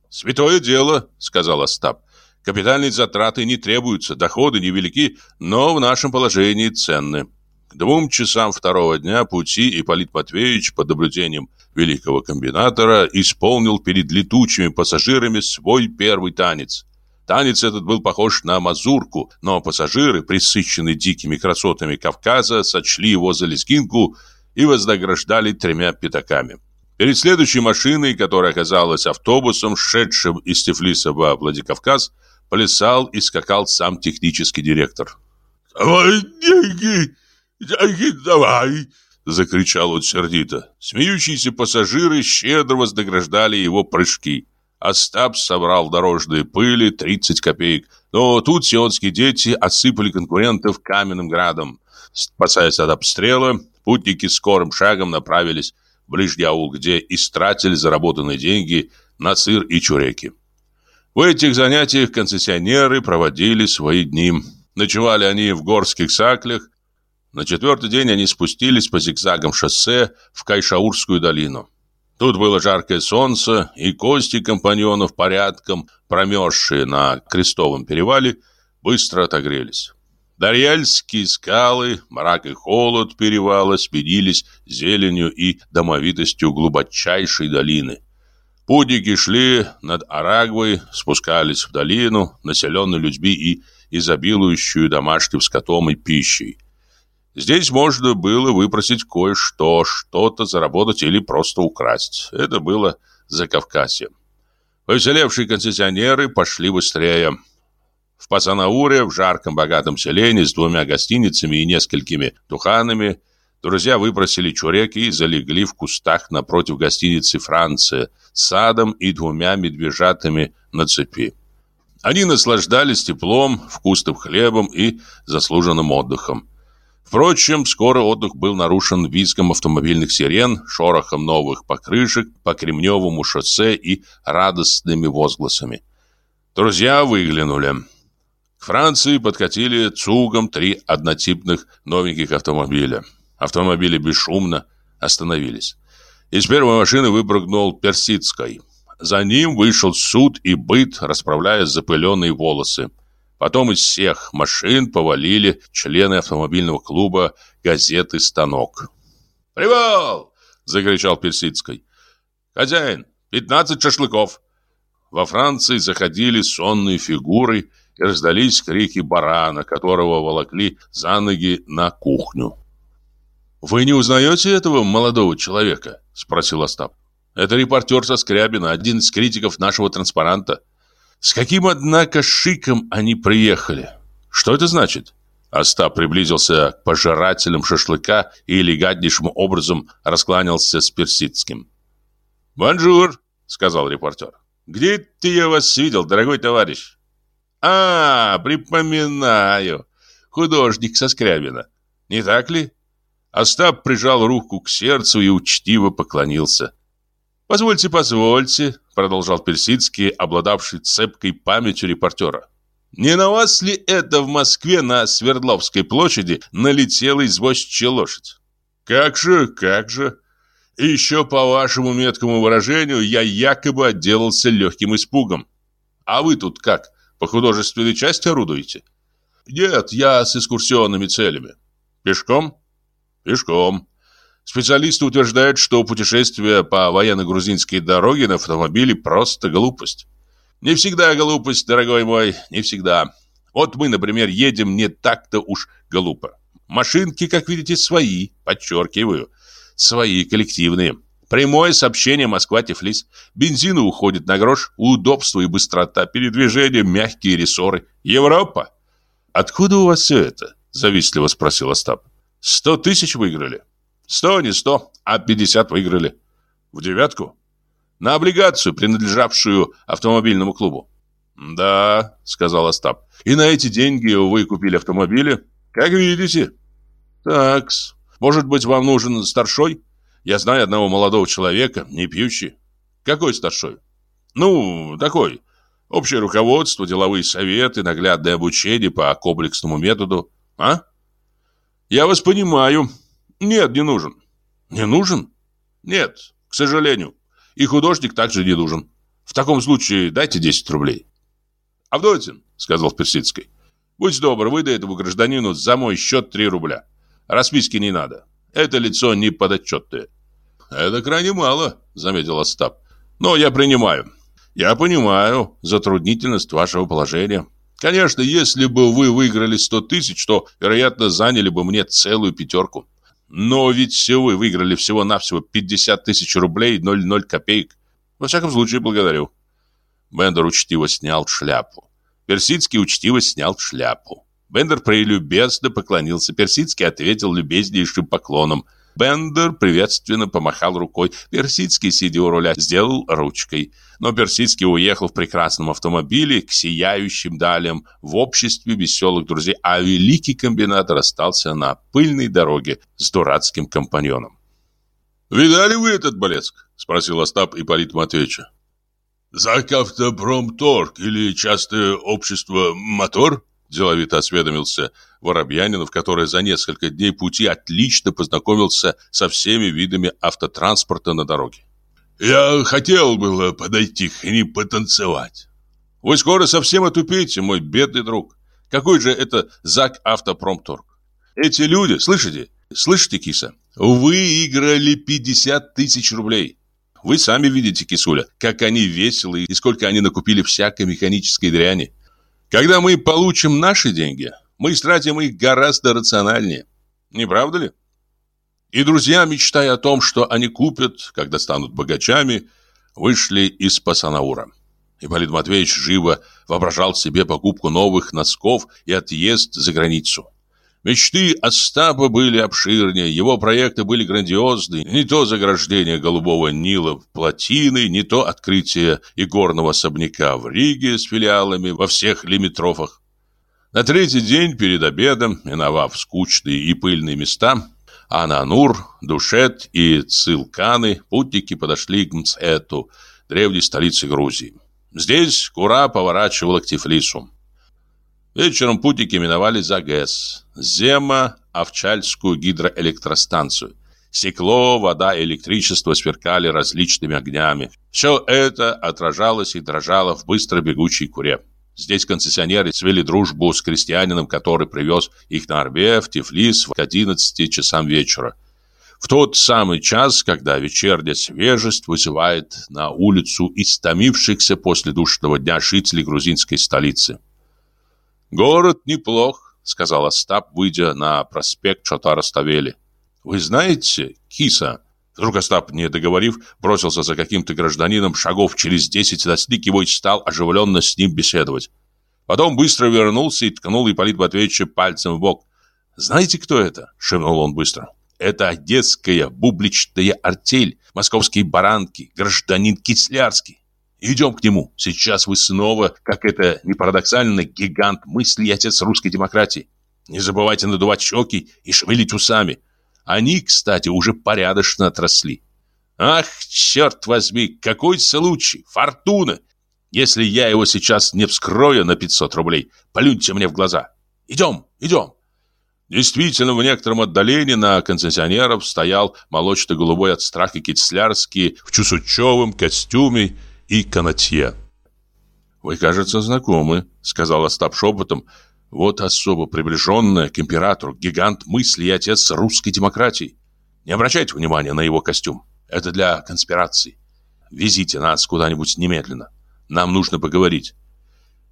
«Святое дело», — сказал Остап. «Капитальные затраты не требуются, доходы невелики, но в нашем положении ценны». К двум часам второго дня пути Ипполит Матвеевич под наблюдением великого комбинатора исполнил перед летучими пассажирами свой первый танец. Танец этот был похож на мазурку, но пассажиры, присыщенные дикими красотами Кавказа, сочли его за лезгинку и вознаграждали тремя пятаками. Перед следующей машиной, которая оказалась автобусом, шедшим из Тифлиса во Владикавказ, плясал и скакал сам технический директор. «Давай деньги! Деньги давай!» Закричал он сердито. Смеющиеся пассажиры щедро вознаграждали его прыжки. Остап собрал дорожные пыли 30 копеек. Но тут сионские дети осыпали конкурентов каменным градом. Спасаясь от обстрела, путники скорым шагом направились ближний аул, где истратили заработанные деньги на сыр и чуреки. В этих занятиях концессионеры проводили свои дни. Ночевали они в горских саклях. На четвертый день они спустились по зигзагам шоссе в Кайшаурскую долину. Тут было жаркое солнце, и кости компаньонов порядком, промерзшие на крестовом перевале, быстро отогрелись. Дарьяльские скалы, мрак и холод перевала сменились зеленью и домовитостью глубочайшей долины. Путники шли над Арагвой, спускались в долину, населенную людьми и изобилующую домашним скотом и пищей. Здесь можно было выпросить кое-что, что-то заработать или просто украсть. Это было за Кавказье. Повеселевшие концессионеры пошли быстрее. В Пасанауре, в жарком богатом селении с двумя гостиницами и несколькими туханами, друзья выпросили чуреки и залегли в кустах напротив гостиницы «Франция» с садом и двумя медвежатами на цепи. Они наслаждались теплом, вкусным хлебом и заслуженным отдыхом. Впрочем, скоро отдых был нарушен визгом автомобильных сирен, шорохом новых покрышек по Кремневому шоссе и радостными возгласами. Друзья выглянули. К Франции подкатили цугом три однотипных новеньких автомобиля. Автомобили бесшумно остановились. Из первой машины выпрыгнул Персидской. За ним вышел суд и быт, расправляя запыленные волосы. Потом из всех машин повалили члены автомобильного клуба газеты «Станок». «Привал!» – закричал Персидской. «Хозяин, пятнадцать шашлыков!» Во Франции заходили сонные фигуры раздались крики барана, которого волокли за ноги на кухню. «Вы не узнаете этого молодого человека?» – спросил Остап. «Это репортер со Скрябина, один из критиков нашего транспаранта. С каким, однако, шиком они приехали? Что это значит?» Остап приблизился к пожирателям шашлыка и элегантнейшим образом раскланялся с Персидским. «Бонжур!» — сказал репортер. «Где-то я вас видел, дорогой товарищ?» «А, припоминаю. Художник со Скрябина. Не так ли?» Остап прижал руку к сердцу и учтиво поклонился. «Позвольте, позвольте», — продолжал Персидский, обладавший цепкой памятью репортера. «Не на вас ли это в Москве на Свердловской площади налетела извозчичья лошадь?» «Как же, как же!» И еще, по вашему меткому выражению, я якобы отделался легким испугом. А вы тут как, по художественной части орудуете? Нет, я с экскурсионными целями. Пешком? Пешком. Специалисты утверждают, что путешествие по военно-грузинской дороге на автомобиле просто глупость. Не всегда глупость, дорогой мой, не всегда. Вот мы, например, едем не так-то уж глупо. Машинки, как видите, свои, подчеркиваю, свои, коллективные. Прямое сообщение Москва-Тифлис. Бензина уходит на грош, удобство и быстрота, передвижение, мягкие рессоры. Европа. Откуда у вас все это? Завистливо спросил Остап. Сто тысяч выиграли. Сто, не сто, а пятьдесят выиграли. В девятку? На облигацию, принадлежавшую автомобильному клубу. Да, сказал Остап. И на эти деньги вы купили автомобили? Как видите. Такс. Может быть, вам нужен старшой? Я знаю одного молодого человека, не пьющий. Какой старшой? Ну, такой. Общее руководство, деловые советы, наглядное обучение по комплексному методу. А? Я вас понимаю. Нет, не нужен. Не нужен? Нет, к сожалению. И художник также не нужен. В таком случае дайте 10 рублей. Авдотин, сказал Персидский, будь добр, выдай этому гражданину за мой счет 3 рубля. Расписки не надо. Это лицо не подотчетное. Это крайне мало, заметил Остап. Но я принимаю. Я понимаю затруднительность вашего положения. Конечно, если бы вы выиграли 100 тысяч, то, вероятно, заняли бы мне целую пятерку. Но ведь все вы выиграли всего-навсего 50 тысяч рублей 00 копеек. Во всяком случае, благодарю. Бендер учтиво снял шляпу. Персидский учтиво снял шляпу. Бендер прелюбезно поклонился. Персидский ответил любезнейшим поклоном – Бендер приветственно помахал рукой. Персидский, сидя у руля, сделал ручкой. Но Персидский уехал в прекрасном автомобиле к сияющим далям в обществе веселых друзей, а великий комбинатор остался на пыльной дороге с дурацким компаньоном. «Видали вы этот Болецк?» – спросил Остап Ипполит Матвеевича. «Зак Автопромторг или частное общество «Мотор»?» – деловито осведомился Воробьянинов, который за несколько дней пути отлично познакомился со всеми видами автотранспорта на дороге. «Я хотел было подойти к ним потанцевать». «Вы скоро совсем отупеете, мой бедный друг. Какой же это ЗАГ Автопромторг? Эти люди, слышите, слышите, киса, выиграли 50 тысяч рублей». Вы сами видите, кисуля, как они веселые и сколько они накупили всякой механической дряни. Когда мы получим наши деньги, мы истратим их гораздо рациональнее. Не правда ли? И друзья, мечтая о том, что они купят, когда станут богачами, вышли из Пасанаура. Ипполит Матвеевич живо воображал себе покупку новых носков и отъезд за границу. Мечты Остапа были обширнее, его проекты были грандиозны. Не то заграждение Голубого Нила в плотины, не то открытие игорного особняка в Риге с филиалами во всех лимитрофах. На третий день перед обедом, миновав скучные и пыльные места, Ананур, Душет и Цилканы, путники подошли к Мцету, древней столице Грузии. Здесь Кура поворачивала к Тифлису. Вечером путники миновали Загес, Зема, Овчальскую гидроэлектростанцию. Стекло, вода электричество сверкали различными огнями. Все это отражалось и дрожало в быстро бегущей куре. Здесь концессионеры свели дружбу с крестьянином, который привез их на Орбе в Тифлис к 11 часам вечера. В тот самый час, когда вечерняя свежесть вызывает на улицу истомившихся после душного дня жителей грузинской столицы. Город неплох, сказал Остап, выйдя на проспект Шатара Ставели. Вы знаете, киса, Вдруг Остап, не договорив, бросился за каким-то гражданином шагов через десять, достиг его и стал оживленно с ним беседовать. Потом быстро вернулся и ткнул Ипполит Матвеевича пальцем в бок. «Знаете, кто это?» — шепнул он быстро. «Это одесская бубличная артель, московские баранки, гражданин Кислярский. Идем к нему. Сейчас вы снова, как это не парадоксально, гигант мысли и отец русской демократии. Не забывайте надувать щеки и шевелить усами. Они, кстати, уже порядочно отросли. Ах, черт возьми, какой случай, фортуна! Если я его сейчас не вскрою на 500 рублей, полюньте мне в глаза. Идем, идем. Действительно, в некотором отдалении на концессионеров стоял молочно-голубой от страха кицлярский в чусучевом костюме и канатье. «Вы, кажется, знакомы», — сказал Остап шепотом, вот особо приближенная к императору, гигант мысли и отец русской демократии. Не обращайте внимания на его костюм. Это для конспирации. Везите нас куда-нибудь немедленно. Нам нужно поговорить.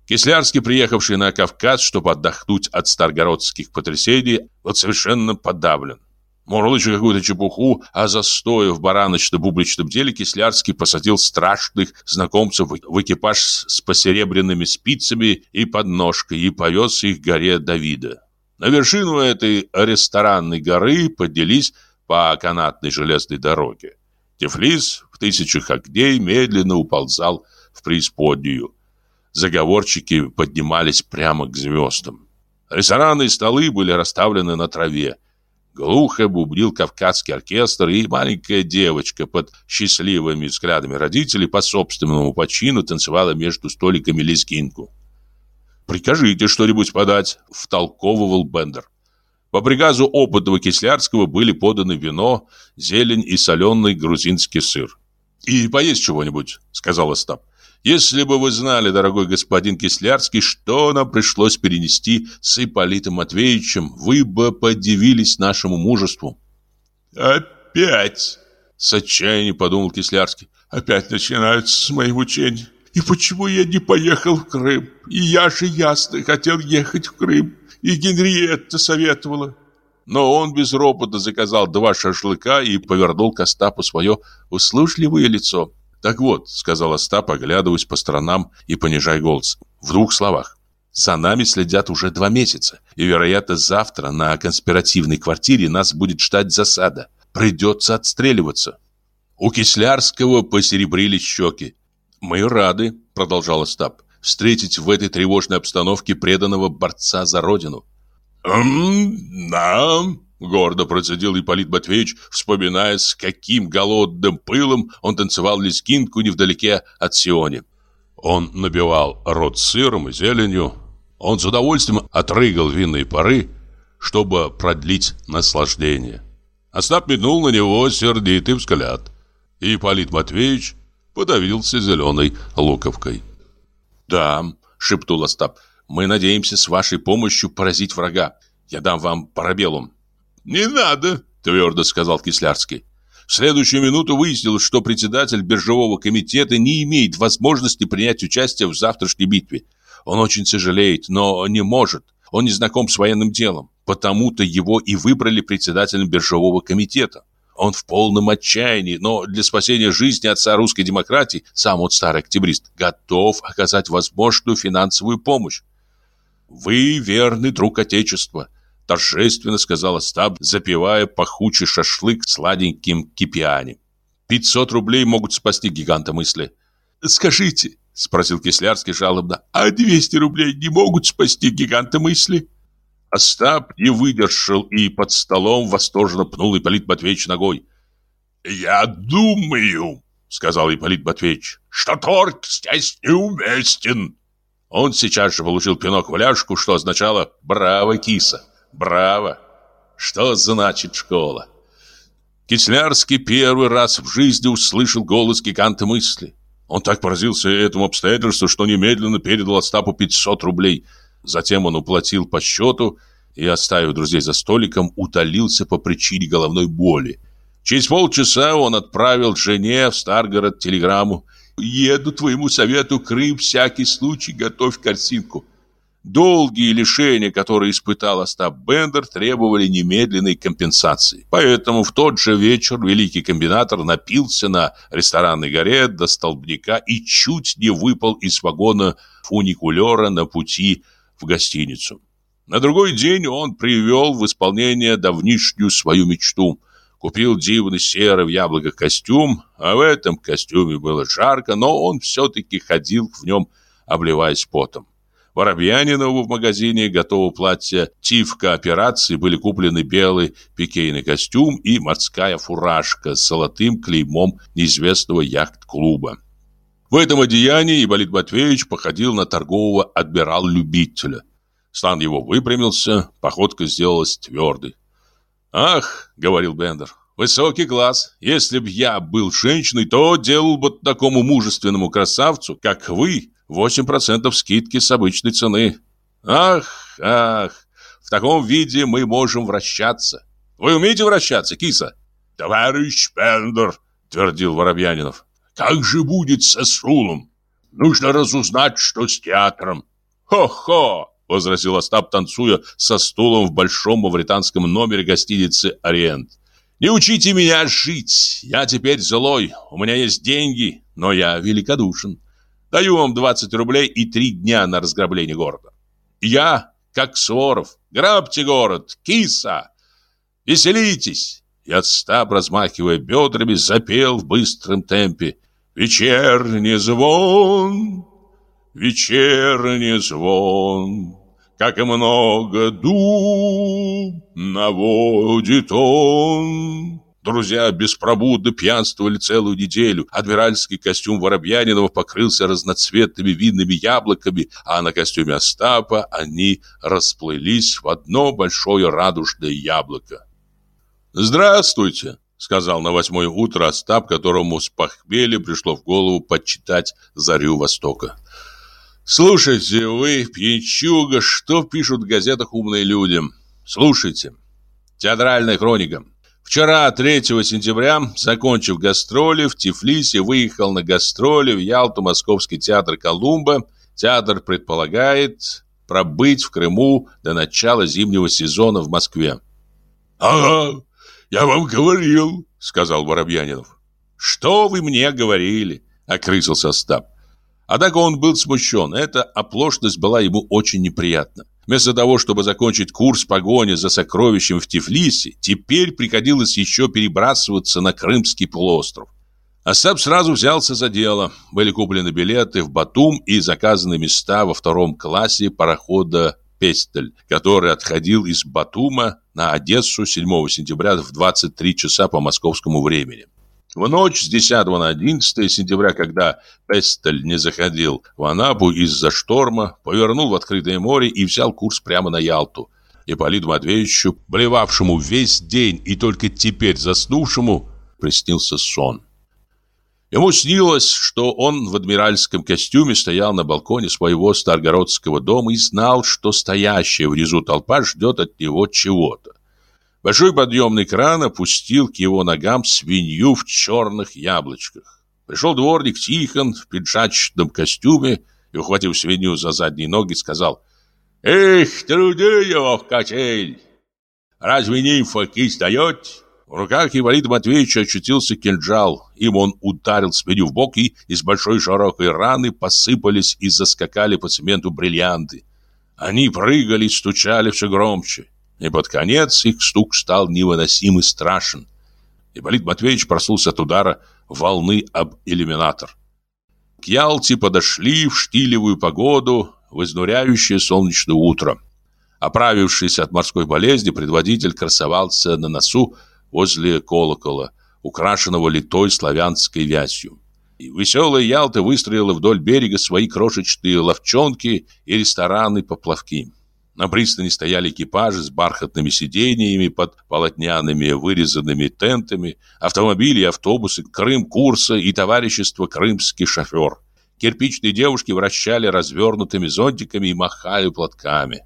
Кислярский, приехавший на Кавказ, чтобы отдохнуть от старгородских потрясений, вот совершенно подавлен. Мурлыча еще какую-то чепуху, а застоя в бараночно-бубличном деле Кислярский посадил страшных знакомцев в экипаж с посеребряными спицами и подножкой и повез их к горе Давида. На вершину этой ресторанной горы поднялись по канатной железной дороге. Тифлис в тысячах огней медленно уползал в преисподнюю. Заговорщики поднимались прямо к звездам. Ресторанные столы были расставлены на траве. Глухо бубнил кавказский оркестр, и маленькая девочка под счастливыми взглядами родителей по собственному почину танцевала между столиками лезгинку. «Прикажите что-нибудь подать», — втолковывал Бендер. По приказу опытного Кислярского были поданы вино, зелень и соленый грузинский сыр. «И поесть чего-нибудь», — сказал Остап. Если бы вы знали, дорогой господин Кислярский, что нам пришлось перенести с Ипполитом Матвеевичем, вы бы подивились нашему мужеству. Опять, с отчаянием подумал Кислярский, опять начинаются с моих учений. И почему я не поехал в Крым? И я же ясно хотел ехать в Крым. И Генриетта советовала. Но он без ропота заказал два шашлыка и повернул к Остапу свое услужливое лицо. «Так вот», — сказал Остап, оглядываясь по сторонам и понижая голос, в двух словах. «За нами следят уже два месяца, и, вероятно, завтра на конспиративной квартире нас будет ждать засада. Придется отстреливаться». У Кислярского посеребрили щеки. «Мы рады», — продолжал Остап, «встретить в этой тревожной обстановке преданного борца за родину». «Эм, да», Гордо процедил Ипполит Матвеевич, вспоминая, с каким голодным пылом он танцевал лезгинку невдалеке от Сиони. Он набивал рот сыром и зеленью. Он с удовольствием отрыгал винные пары, чтобы продлить наслаждение. Остап метнул на него сердитый взгляд. И Ипполит Матвеевич подавился зеленой луковкой. «Да», — шепнул Остап, — «мы надеемся с вашей помощью поразить врага. Я дам вам парабеллум. «Не надо», — твердо сказал Кислярский. В следующую минуту выяснилось, что председатель биржевого комитета не имеет возможности принять участие в завтрашней битве. Он очень сожалеет, но не может. Он не знаком с военным делом. Потому-то его и выбрали председателем биржевого комитета. Он в полном отчаянии, но для спасения жизни отца русской демократии, сам он старый октябрист, готов оказать возможную финансовую помощь. Вы верный друг Отечества торжественно сказал Остап, запивая пахучий шашлык сладеньким кипиани. «Пятьсот рублей могут спасти гиганта мысли». «Скажите», — спросил Кислярский жалобно, «а двести рублей не могут спасти гиганта мысли?» Остап не выдержал и под столом восторженно пнул Ипполит Матвеевич ногой. «Я думаю», — сказал Ипполит Матвеевич, «что торт здесь неуместен». Он сейчас же получил пинок в ляжку, что означало «Браво, киса!» Браво! Что значит школа? Кислярский первый раз в жизни услышал голос гиганта мысли. Он так поразился этому обстоятельству, что немедленно передал Остапу 500 рублей. Затем он уплатил по счету и, оставив друзей за столиком, утолился по причине головной боли. Через полчаса он отправил жене в Старгород телеграмму. «Еду твоему совету, Крым, всякий случай, готовь картинку». Долгие лишения, которые испытал Остап Бендер, требовали немедленной компенсации. Поэтому в тот же вечер великий комбинатор напился на ресторанной горе до столбняка и чуть не выпал из вагона фуникулера на пути в гостиницу. На другой день он привел в исполнение давнишнюю свою мечту. Купил дивный серый в яблоках костюм, а в этом костюме было жарко, но он все-таки ходил в нем, обливаясь потом. Воробьянинову в магазине готового платья «Тивка операции» были куплены белый пикейный костюм и морская фуражка с золотым клеймом неизвестного яхт-клуба. В этом одеянии Ипполит Матвеевич походил на торгового адмирал-любителя. Стан его выпрямился, походка сделалась твердой. «Ах», — говорил Бендер, — «высокий глаз. Если б я был женщиной, то делал бы такому мужественному красавцу, как вы, 8% скидки с обычной цены. Ах, ах, в таком виде мы можем вращаться. Вы умеете вращаться, киса? Товарищ Пендер, твердил Воробьянинов. Как же будет со стулом? Нужно разузнать, что с театром. Хо-хо, возразил Остап, танцуя со стулом в большом мавританском номере гостиницы «Ориент». Не учите меня жить. Я теперь злой. У меня есть деньги, но я великодушен. Даю вам 20 рублей и три дня на разграбление города. Я, как Своров, грабьте город, киса, веселитесь. И Остап, размахивая бедрами, запел в быстром темпе. Вечерний звон, вечерний звон, Как много дум наводит он. Друзья беспробудно пьянствовали целую неделю. Адмиральский костюм Воробьянинова покрылся разноцветными винными яблоками, а на костюме Остапа они расплылись в одно большое радужное яблоко. «Здравствуйте!» — сказал на восьмое утро Остап, которому с похмелья пришло в голову почитать «Зарю Востока». «Слушайте вы, пьянчуга, что пишут в газетах умные люди. Слушайте. Театральная хроника. Вчера, 3 сентября, закончив гастроли в Тифлисе, выехал на гастроли в Ялту Московский театр «Колумба». Театр предполагает пробыть в Крыму до начала зимнего сезона в Москве. «Ага, я вам говорил», — сказал Воробьянинов. «Что вы мне говорили?» — окрысился Остап. Однако он был смущен. Эта оплошность была ему очень неприятна. Вместо того, чтобы закончить курс погони за сокровищем в Тифлисе, теперь приходилось еще перебрасываться на Крымский полуостров. Остап сразу взялся за дело. Были куплены билеты в Батум и заказаны места во втором классе парохода «Пестель», который отходил из Батума на Одессу 7 сентября в 23 часа по московскому времени. В ночь с 10 на 11 сентября, когда Пестель не заходил в Анапу из-за шторма, повернул в открытое море и взял курс прямо на Ялту. Ипполиту Матвеевичу, блевавшему весь день и только теперь заснувшему, приснился сон. Ему снилось, что он в адмиральском костюме стоял на балконе своего старгородского дома и знал, что стоящая внизу толпа ждет от него чего-то. Большой подъемный кран опустил к его ногам свинью в черных яблочках. Пришел дворник Тихон в пиджачном костюме и, ухватив свинью за задние ноги, сказал «Эх, труды его в качель! Разве нимфа кисть дает?» В руках Ивалида Матвеевича очутился кинжал. Им он ударил свинью в бок, и из большой широкой раны посыпались и заскакали по цементу бриллианты. Они прыгали и стучали все громче и под конец их стук стал невыносимо страшен. Ипполит Матвеевич проснулся от удара волны об иллюминатор. К Ялте подошли в штилевую погоду, в изнуряющее солнечное утро. Оправившись от морской болезни, предводитель красовался на носу возле колокола, украшенного литой славянской вязью. И веселая Ялта выстроила вдоль берега свои крошечные ловчонки и рестораны-поплавки. На пристани стояли экипажи с бархатными сидениями под полотняными вырезанными тентами, автомобили и автобусы, Крым курса и товарищество «Крымский шофер». Кирпичные девушки вращали развернутыми зонтиками и махали платками.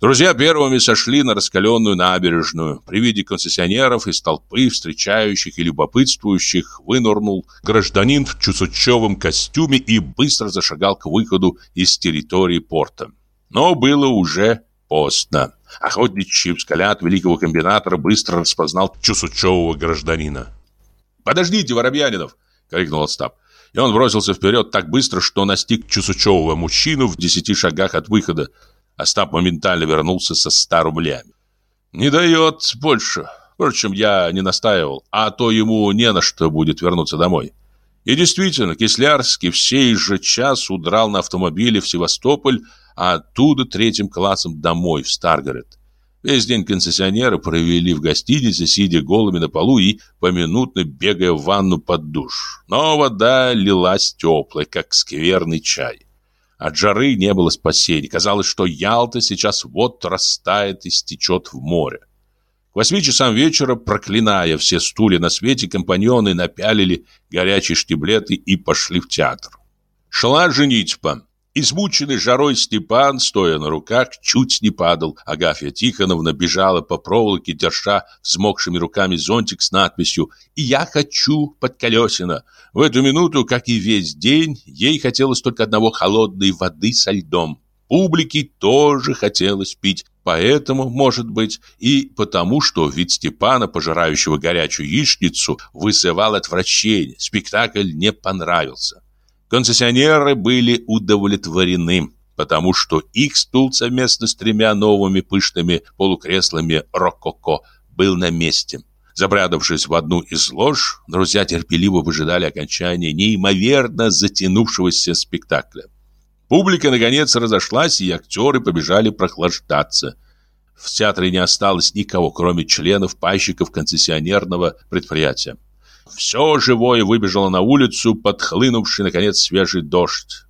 Друзья первыми сошли на раскаленную набережную. При виде концессионеров из толпы, встречающих и любопытствующих, вынырнул гражданин в чусучевом костюме и быстро зашагал к выходу из территории порта. Но было уже поздно. Охотничий взгляд великого комбинатора быстро распознал чусучевого гражданина. «Подождите, Воробьянинов!» — крикнул Остап. И он бросился вперед так быстро, что настиг чусучевого мужчину в десяти шагах от выхода. Остап моментально вернулся со ста рублями. «Не дает больше. Впрочем, я не настаивал, а то ему не на что будет вернуться домой». И действительно, Кислярский в же час удрал на автомобиле в Севастополь, а оттуда третьим классом домой, в Старгород. Весь день концессионеры провели в гостинице, сидя голыми на полу и поминутно бегая в ванну под душ. Но вода лилась теплая, как скверный чай. От жары не было спасения. Казалось, что Ялта сейчас вот растает и стечет в море. К восьми часам вечера, проклиная все стулья на свете, компаньоны напялили горячие штиблеты и пошли в театр. Шла женитьба. Измученный жарой Степан, стоя на руках, чуть не падал. Агафья Тихоновна бежала по проволоке, держа взмокшими руками зонтик с надписью «Я хочу под колесина». В эту минуту, как и весь день, ей хотелось только одного холодной воды со льдом. Публике тоже хотелось пить, поэтому, может быть, и потому, что вид Степана, пожирающего горячую яичницу, вызывал отвращение. Спектакль не понравился. Концессионеры были удовлетворены, потому что их стул совместно с тремя новыми пышными полукреслами рококо был на месте. Забрядавшись в одну из лож, друзья терпеливо выжидали окончания неимоверно затянувшегося спектакля. Публика, наконец, разошлась, и актеры побежали прохлаждаться. В театре не осталось никого, кроме членов пайщиков концессионерного предприятия. Все живое выбежало на улицу, подхлынувший, наконец, свежий дождь.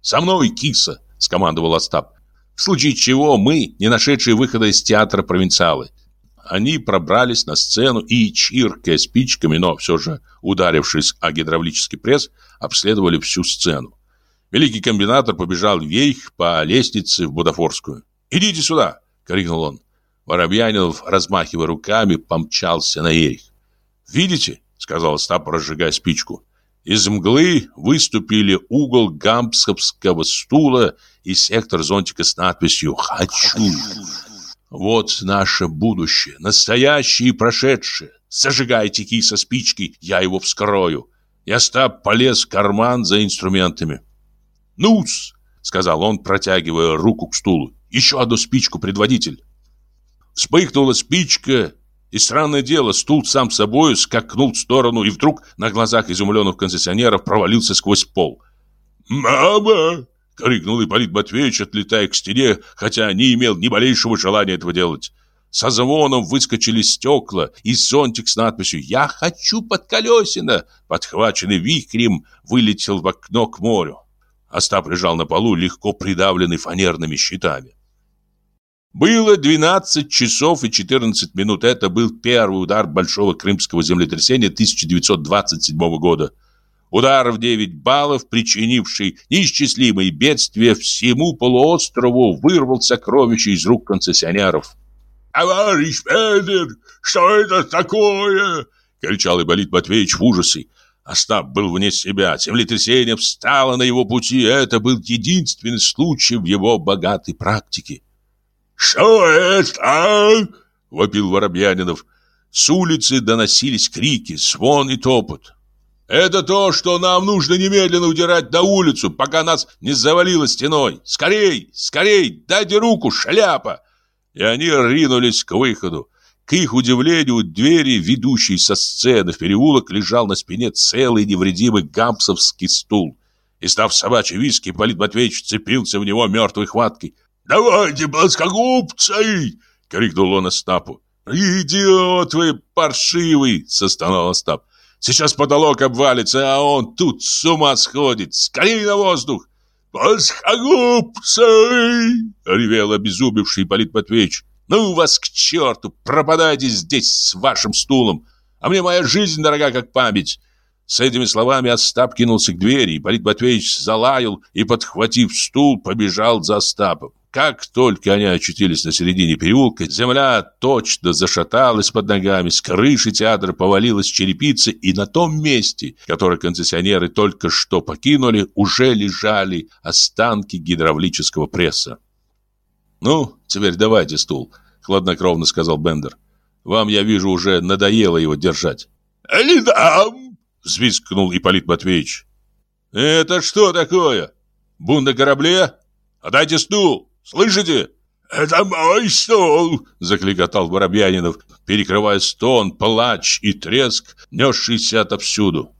«За мной, киса!» — скомандовал Остап. В случае чего мы, не нашедшие выхода из театра провинциалы. Они пробрались на сцену и, чиркая спичками, но все же ударившись о гидравлический пресс, обследовали всю сцену. Великий комбинатор побежал вверх по лестнице в Будафорскую. «Идите сюда!» — крикнул он. Воробьянинов, размахивая руками, помчался на наверх. «Видите?» сказал Остап, разжигая спичку. Из мглы выступили угол гампсовского стула и сектор зонтика с надписью «Хочу». Вот наше будущее, настоящее и прошедшее. Зажигайте киса спички, я его вскрою. И Остап полез в карман за инструментами. «Ну-с!» — сказал он, протягивая руку к стулу. «Еще одну спичку, предводитель!» Вспыхнула спичка, и странное дело, стул сам собой скакнул в сторону и вдруг на глазах изумленных концессионеров провалился сквозь пол. «Мама!» — крикнул Ипполит Матвеевич, отлетая к стене, хотя не имел ни малейшего желания этого делать. Со звоном выскочили стекла, и зонтик с надписью «Я хочу под колесина», подхваченный вихрем, вылетел в окно к морю. Остап лежал на полу, легко придавленный фанерными щитами. Было 12 часов и 14 минут. Это был первый удар большого крымского землетрясения 1927 года. Удар в 9 баллов, причинивший неисчислимые бедствия всему полуострову, вырвал сокровища из рук концессионеров. «Товарищ Федор, что это такое?» — кричал Ипполит Матвеевич в ужасе. Остап был вне себя. Землетрясение встало на его пути. Это был единственный случай в его богатой практике. «Что это?» — вопил Воробьянинов. С улицы доносились крики, звон и топот. «Это то, что нам нужно немедленно удирать на улицу, пока нас не завалило стеной! Скорей, скорей, дайте руку, шляпа!» И они ринулись к выходу. К их удивлению, двери, ведущей со сцены в переулок, лежал на спине целый невредимый гампсовский стул. И, став собачьей виски, Полит Матвеевич цепился в него мертвой хваткой. «Давайте, плоскогубцы!» — крикнул он Остапу. «Идиот вы паршивый!» — застонал Остап. «Сейчас потолок обвалится, а он тут с ума сходит! Скорее на воздух!» «Плоскогубцы!» — ревел обезумевший Ипполит Матвеевич. «Ну вас к черту! Пропадайте здесь с вашим стулом! А мне моя жизнь дорога, как память!» С этими словами Остап кинулся к двери, и Полит Матвеевич залаял и, подхватив стул, побежал за Остапом. Как только они очутились на середине переулка, земля точно зашаталась под ногами, с крыши театра повалилась черепица, и на том месте, которое концессионеры только что покинули, уже лежали останки гидравлического пресса. «Ну, теперь давайте стул», — хладнокровно сказал Бендер. «Вам, я вижу, уже надоело его держать». «Не дам!» — взвизгнул Ипполит Матвеевич. «Это что такое? Бунт на корабле? Отдайте стул! Слышите?» «Это мой стул!» — закликотал Воробьянинов, перекрывая стон, плач и треск, несшийся отовсюду.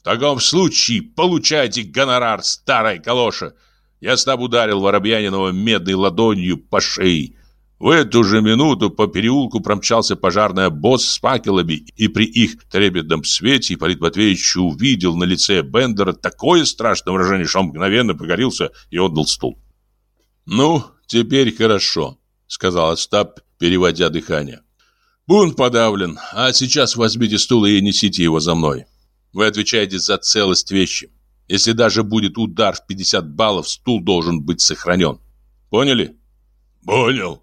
«В таком случае получайте гонорар, старая калоша!» Я стаб ударил Воробьянинова медной ладонью по шее. В эту же минуту по переулку промчался пожарный обоз с факелами, и при их трепетном свете Ипполит Матвеевич увидел на лице Бендера такое страшное выражение, что он мгновенно погорелся и отдал стул. «Ну, теперь хорошо», — сказал Остап, переводя дыхание. «Бунт подавлен, а сейчас возьмите стул и несите его за мной. Вы отвечаете за целость вещи. Если даже будет удар в 50 баллов, стул должен быть сохранен. Поняли? Понял.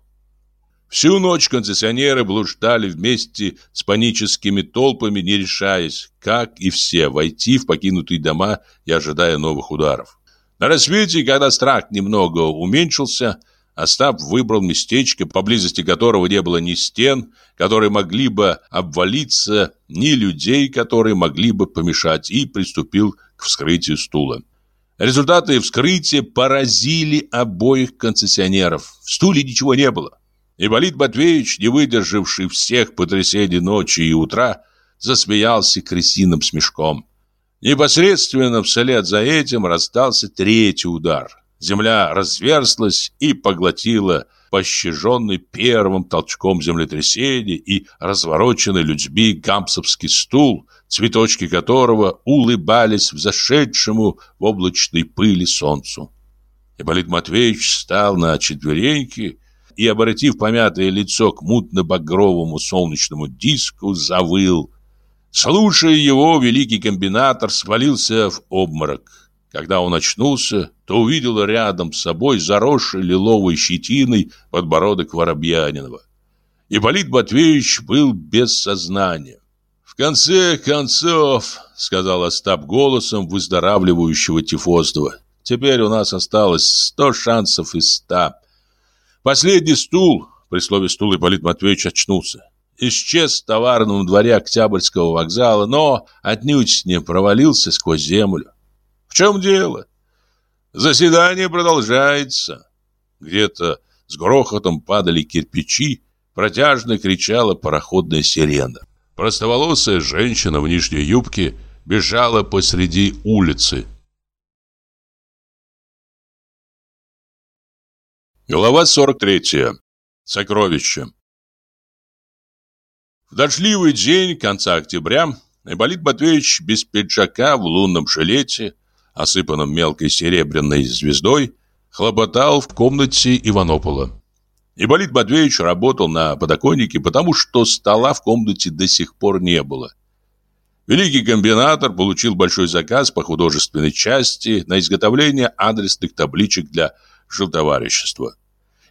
Всю ночь концессионеры блуждали вместе с паническими толпами, не решаясь, как и все, войти в покинутые дома и ожидая новых ударов. На рассвете, когда страх немного уменьшился, Остап выбрал местечко, поблизости которого не было ни стен, которые могли бы обвалиться, ни людей, которые могли бы помешать, и приступил к вскрытию стула. Результаты вскрытия поразили обоих концессионеров. В стуле ничего не было. Ипполит Матвеевич, не выдержавший всех потрясений ночи и утра, засмеялся крысиным смешком. Непосредственно вслед за этим раздался третий удар. Земля разверзлась и поглотила пощаженный первым толчком землетрясения и развороченный людьми гампсовский стул, цветочки которого улыбались взошедшему в облачной пыли солнцу. Ипполит Матвеевич встал на четвереньки и, обратив помятое лицо к мутно-багровому солнечному диску, завыл. Слушая его, великий комбинатор свалился в обморок. Когда он очнулся, то увидел рядом с собой заросший лиловой щетиной подбородок Воробьянинова. Ипполит Матвеевич был без сознания. «В конце концов», — сказал Остап голосом выздоравливающего тифозного, «теперь у нас осталось сто шансов из ста». Последний стул, при слове «стул» Ипполит Матвеевич очнулся, исчез в товарном дворе Октябрьского вокзала, но отнюдь не провалился сквозь землю. В чем дело? Заседание продолжается. Где-то с грохотом падали кирпичи, протяжно кричала пароходная сирена. Простоволосая женщина в нижней юбке бежала посреди улицы. Глава 43. Сокровище. В дождливый день конца октября Ипполит Матвеевич без пиджака в лунном жилете осыпанном мелкой серебряной звездой, хлопотал в комнате Иванопола. Ипполит Матвеевич работал на подоконнике, потому что стола в комнате до сих пор не было. Великий комбинатор получил большой заказ по художественной части на изготовление адресных табличек для жилтоварищества.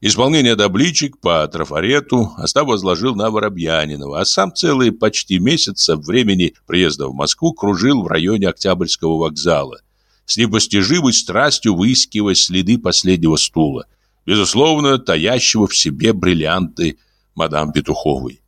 Исполнение табличек по трафарету Остап возложил на Воробьянинова, а сам целые почти месяца времени приезда в Москву кружил в районе Октябрьского вокзала, с непостижимой страстью выискивая следы последнего стула, безусловно, таящего в себе бриллианты мадам Петуховой.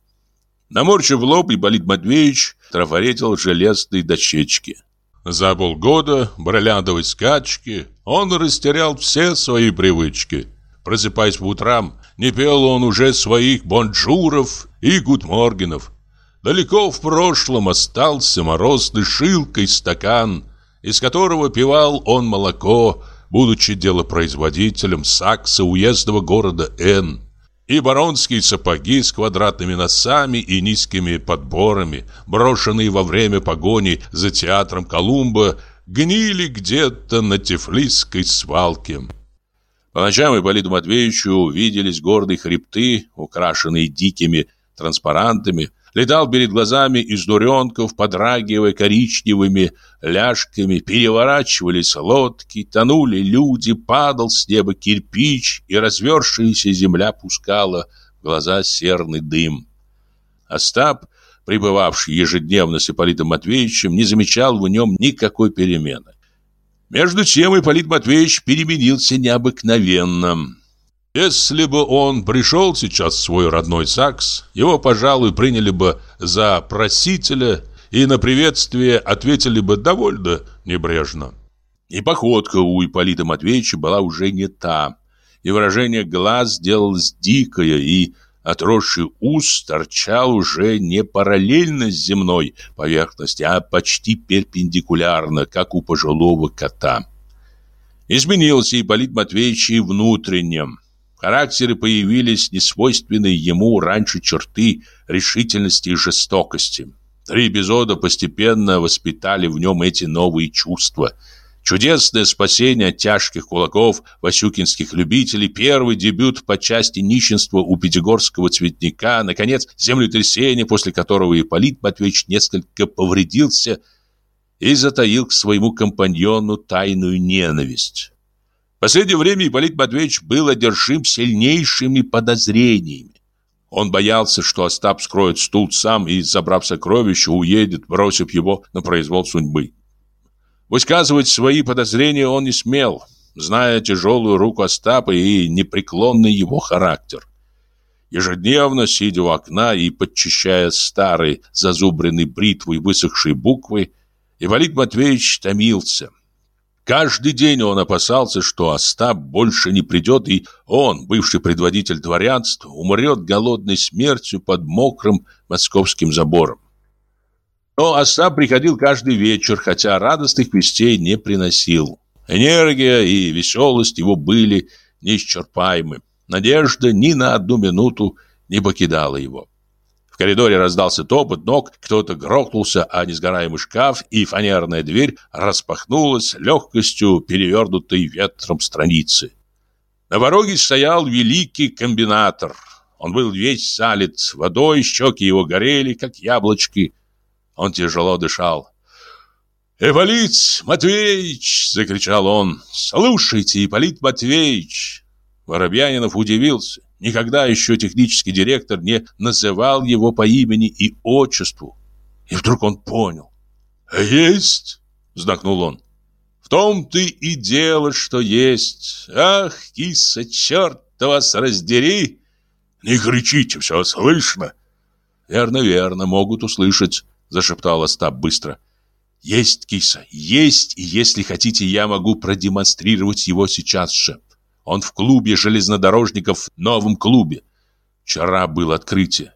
Наморчив лоб, Ипполит Матвеевич трафаретил железные дощечки. За полгода бриллиантовой скачки он растерял все свои привычки. Просыпаясь по утрам, не пел он уже своих бонжуров и гудморгенов. Далеко в прошлом остался морозный шилкой стакан из которого пивал он молоко, будучи делопроизводителем Сакса уездного города Н. И баронские сапоги с квадратными носами и низкими подборами, брошенные во время погони за театром Колумба, гнили где-то на Тифлисской свалке. По ночам Ипполиту Матвеевичу виделись гордые хребты, украшенные дикими транспарантами, летал перед глазами из дуренков, подрагивая коричневыми ляжками, переворачивались лодки, тонули люди, падал с неба кирпич, и развершаяся земля пускала в глаза серный дым. Остап, пребывавший ежедневно с Ипполитом Матвеевичем, не замечал в нем никакой перемены. Между тем Ипполит Матвеевич переменился необыкновенно. Если бы он пришел сейчас в свой родной ЗАГС, его, пожалуй, приняли бы за просителя и на приветствие ответили бы довольно небрежно. И походка у Ипполита Матвеевича была уже не та, и выражение глаз сделалось дикое, и отросший ус торчал уже не параллельно с земной поверхности, а почти перпендикулярно, как у пожилого кота. Изменился Ипполит Матвеевич и внутреннем. В характере появились несвойственные ему раньше черты решительности и жестокости. Три эпизода постепенно воспитали в нем эти новые чувства. Чудесное спасение тяжких кулаков васюкинских любителей, первый дебют по части нищенства у пятигорского цветника, наконец, землетрясение, после которого Ипполит Матвеевич несколько повредился и затаил к своему компаньону тайную ненависть. В последнее время Ипполит Матвеевич был одержим сильнейшими подозрениями. Он боялся, что Остап скроет стул сам и, забрав сокровище, уедет, бросив его на произвол судьбы. Высказывать свои подозрения он не смел, зная тяжелую руку Остапа и непреклонный его характер. Ежедневно, сидя у окна и подчищая старые зазубренные бритвой высохшие буквы, Ивалик Матвеевич томился – Каждый день он опасался, что Остап больше не придет, и он, бывший предводитель дворянства, умрет голодной смертью под мокрым московским забором. Но Остап приходил каждый вечер, хотя радостных вестей не приносил. Энергия и веселость его были неисчерпаемы. Надежда ни на одну минуту не покидала его коридоре раздался топот ног, кто-то грохнулся о несгораемый шкаф, и фанерная дверь распахнулась легкостью перевернутой ветром страницы. На пороге стоял великий комбинатор. Он был весь залит водой, щеки его горели, как яблочки. Он тяжело дышал. «Ипполит Матвеевич!» — закричал он. «Слушайте, Ипполит Матвеевич!» Воробьянинов удивился. Никогда еще технический директор не называл его по имени и отчеству. И вдруг он понял. «Есть!» — вздохнул он. «В том ты и дело, что есть. Ах, киса, черт вас раздери!» «Не кричите, все слышно!» «Верно, верно, могут услышать», — зашептал Остап быстро. «Есть, киса, есть, и если хотите, я могу продемонстрировать его сейчас же. Он в клубе железнодорожников, новом клубе. Вчера было открытие.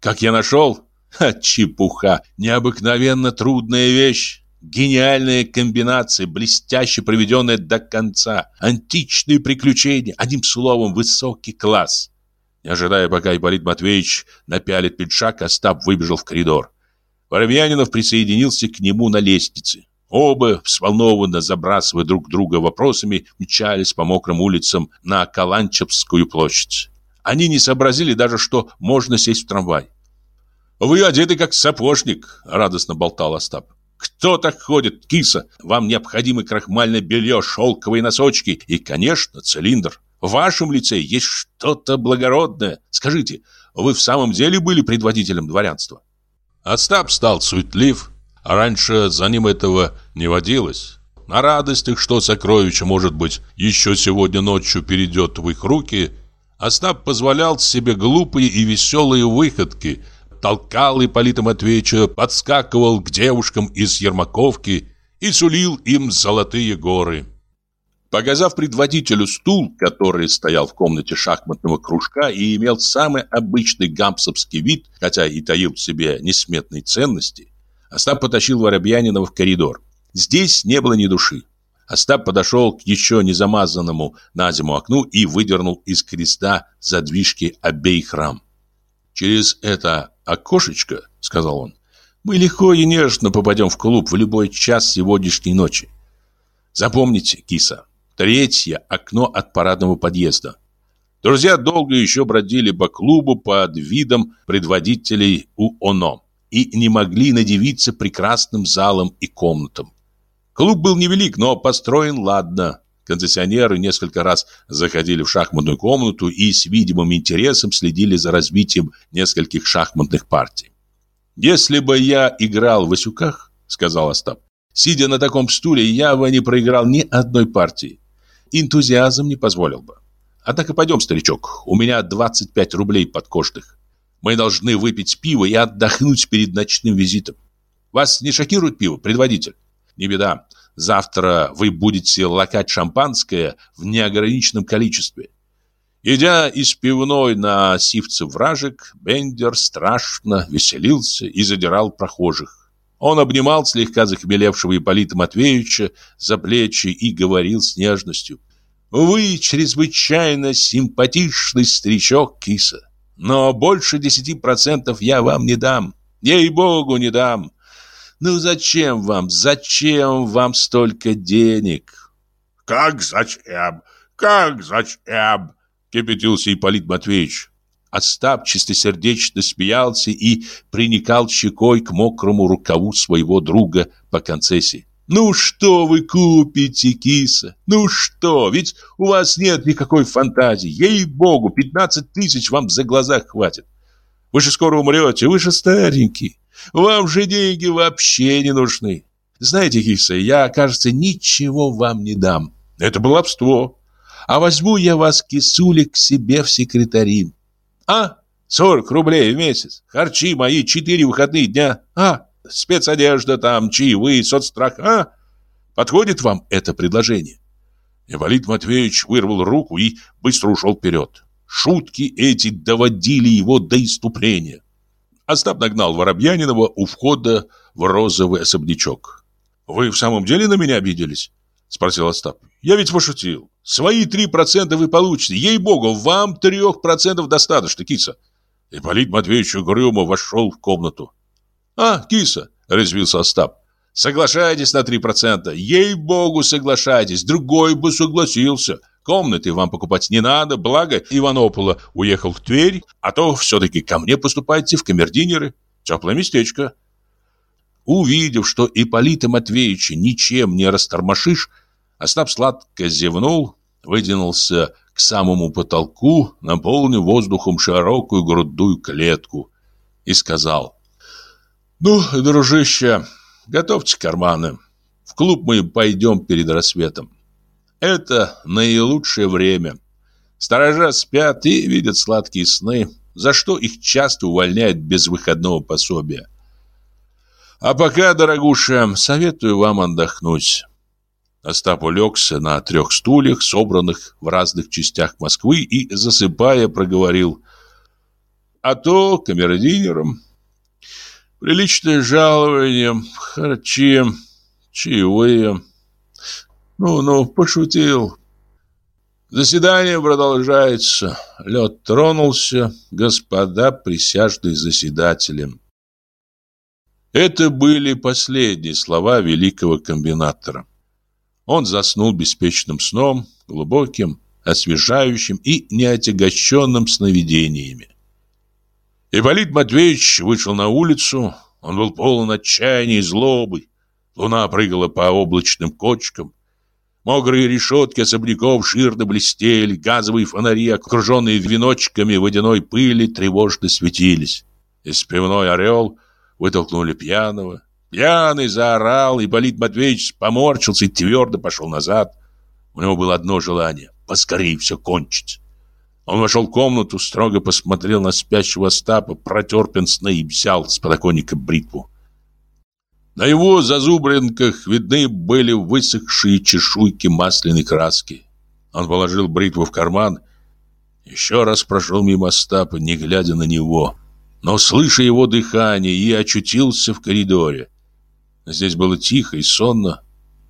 Как я нашел? Ха, чепуха. Необыкновенно трудная вещь. Гениальная комбинация, блестяще проведенная до конца. Античные приключения. Одним словом, высокий класс. Не ожидая, пока Ипполит Матвеевич напялит пиджак, Остап выбежал в коридор. Воробьянинов присоединился к нему на лестнице. Оба, взволнованно забрасывая друг друга вопросами, мчались по мокрым улицам на Каланчевскую площадь. Они не сообразили даже, что можно сесть в трамвай. «Вы одеты как сапожник», — радостно болтал Остап. «Кто так ходит, киса? Вам необходимы крахмальное белье, шелковые носочки и, конечно, цилиндр. В вашем лице есть что-то благородное. Скажите, вы в самом деле были предводителем дворянства?» Остап стал суетлив, а раньше за ним этого не водилось. На радостях, что сокровище, может быть, еще сегодня ночью перейдет в их руки, Остап позволял себе глупые и веселые выходки, толкал Ипполита Матвеевича, подскакивал к девушкам из Ермаковки и сулил им золотые горы. Показав предводителю стул, который стоял в комнате шахматного кружка и имел самый обычный гампсовский вид, хотя и таил в себе несметные ценности, Остап потащил Воробьянинова в коридор. Здесь не было ни души. Остап подошел к еще не замазанному на зиму окну и выдернул из креста задвижки обеих рам. «Через это окошечко, — сказал он, — мы легко и нежно попадем в клуб в любой час сегодняшней ночи. Запомните, киса, третье окно от парадного подъезда». Друзья долго еще бродили по клубу под видом предводителей УОНО и не могли надевиться прекрасным залом и комнатам. Клуб был невелик, но построен ладно. Концессионеры несколько раз заходили в шахматную комнату и с видимым интересом следили за развитием нескольких шахматных партий. «Если бы я играл в Васюках, — сказал Остап, — сидя на таком стуле, я бы не проиграл ни одной партии. Энтузиазм не позволил бы. Однако пойдем, старичок, у меня 25 рублей подкошных. Мы должны выпить пиво и отдохнуть перед ночным визитом. Вас не шокирует пиво, предводитель? Не беда. Завтра вы будете лакать шампанское в неограниченном количестве. Идя из пивной на сивцев вражек, Бендер страшно веселился и задирал прохожих. Он обнимал слегка захмелевшего Ипполита Матвеевича за плечи и говорил с нежностью. «Вы чрезвычайно симпатичный старичок, киса, но больше десяти процентов я вам не дам. Ей-богу, не дам. Ну зачем вам, зачем вам столько денег?» «Как зачем? Как зачем?» кипятился Ипполит Матвеевич. Остап чистосердечно смеялся и приникал щекой к мокрому рукаву своего друга по концессии. «Ну что вы купите, киса? Ну что? Ведь у вас нет никакой фантазии. Ей-богу, 15 тысяч вам за глаза хватит. Вы же скоро умрете, вы же старенький. Вам же деньги вообще не нужны. Знаете, киса, я, кажется, ничего вам не дам. Это баловство. А возьму я вас, кисули, к себе в секретари. А? 40 рублей в месяц. Харчи мои, 4 выходные дня. А? Спецодежда там, чаевые, соцстрах. А? Подходит вам это предложение? Ивалит Матвеевич вырвал руку и быстро ушел вперед. Шутки эти доводили его до иступления. Остап нагнал Воробьянинова у входа в розовый особнячок. «Вы в самом деле на меня обиделись?» — спросил Остап. «Я ведь пошутил. Свои три процента вы получите. Ей-богу, вам трех процентов достаточно, киса. Ипполит Матвеевич угрюмо вошел в комнату. А, киса, резвился Остап. Соглашайтесь на три процента. Ей-богу, соглашайтесь. Другой бы согласился. Комнаты вам покупать не надо, благо Иванопола уехал в Тверь, а то все-таки ко мне поступайте в камердинеры. Теплое местечко. Увидев, что Ипполита Матвеевича ничем не растормошишь, Остап сладко зевнул, выдвинулся к самому потолку, наполнил воздухом широкую грудную клетку и сказал «Ну, дружище, готовьте карманы. В клуб мы пойдем перед рассветом. Это наилучшее время. Сторожа спят и видят сладкие сны, за что их часто увольняют без выходного пособия. А пока, дорогуша, советую вам отдохнуть». Остап улегся на трех стульях, собранных в разных частях Москвы, и, засыпая, проговорил «А то камердинером приличное жалование, харчи, чаевые. Ну-ну, пошутил». Заседание продолжается. Лед тронулся, господа присяжные заседатели. Это были последние слова великого комбинатора. Он заснул беспечным сном, глубоким, освежающим и неотягощенным сновидениями. Ипполит Матвеевич вышел на улицу. Он был полон отчаяния и злобы. Луна прыгала по облачным кочкам. Мокрые решетки особняков ширно блестели, газовые фонари, окруженные веночками водяной пыли, тревожно светились. Из пивной орел вытолкнули пьяного. Пьяный заорал, и Болит Матвеевич поморщился и твердо пошел назад. У него было одно желание — поскорее все кончить. Он вошел в комнату, строго посмотрел на спящего Остапа, протер пенсны и взял с подоконника бритву. На его зазубринках видны были высохшие чешуйки масляной краски. Он положил бритву в карман, еще раз прошел мимо Остапа, не глядя на него, но слыша его дыхание, и очутился в коридоре. Здесь было тихо и сонно.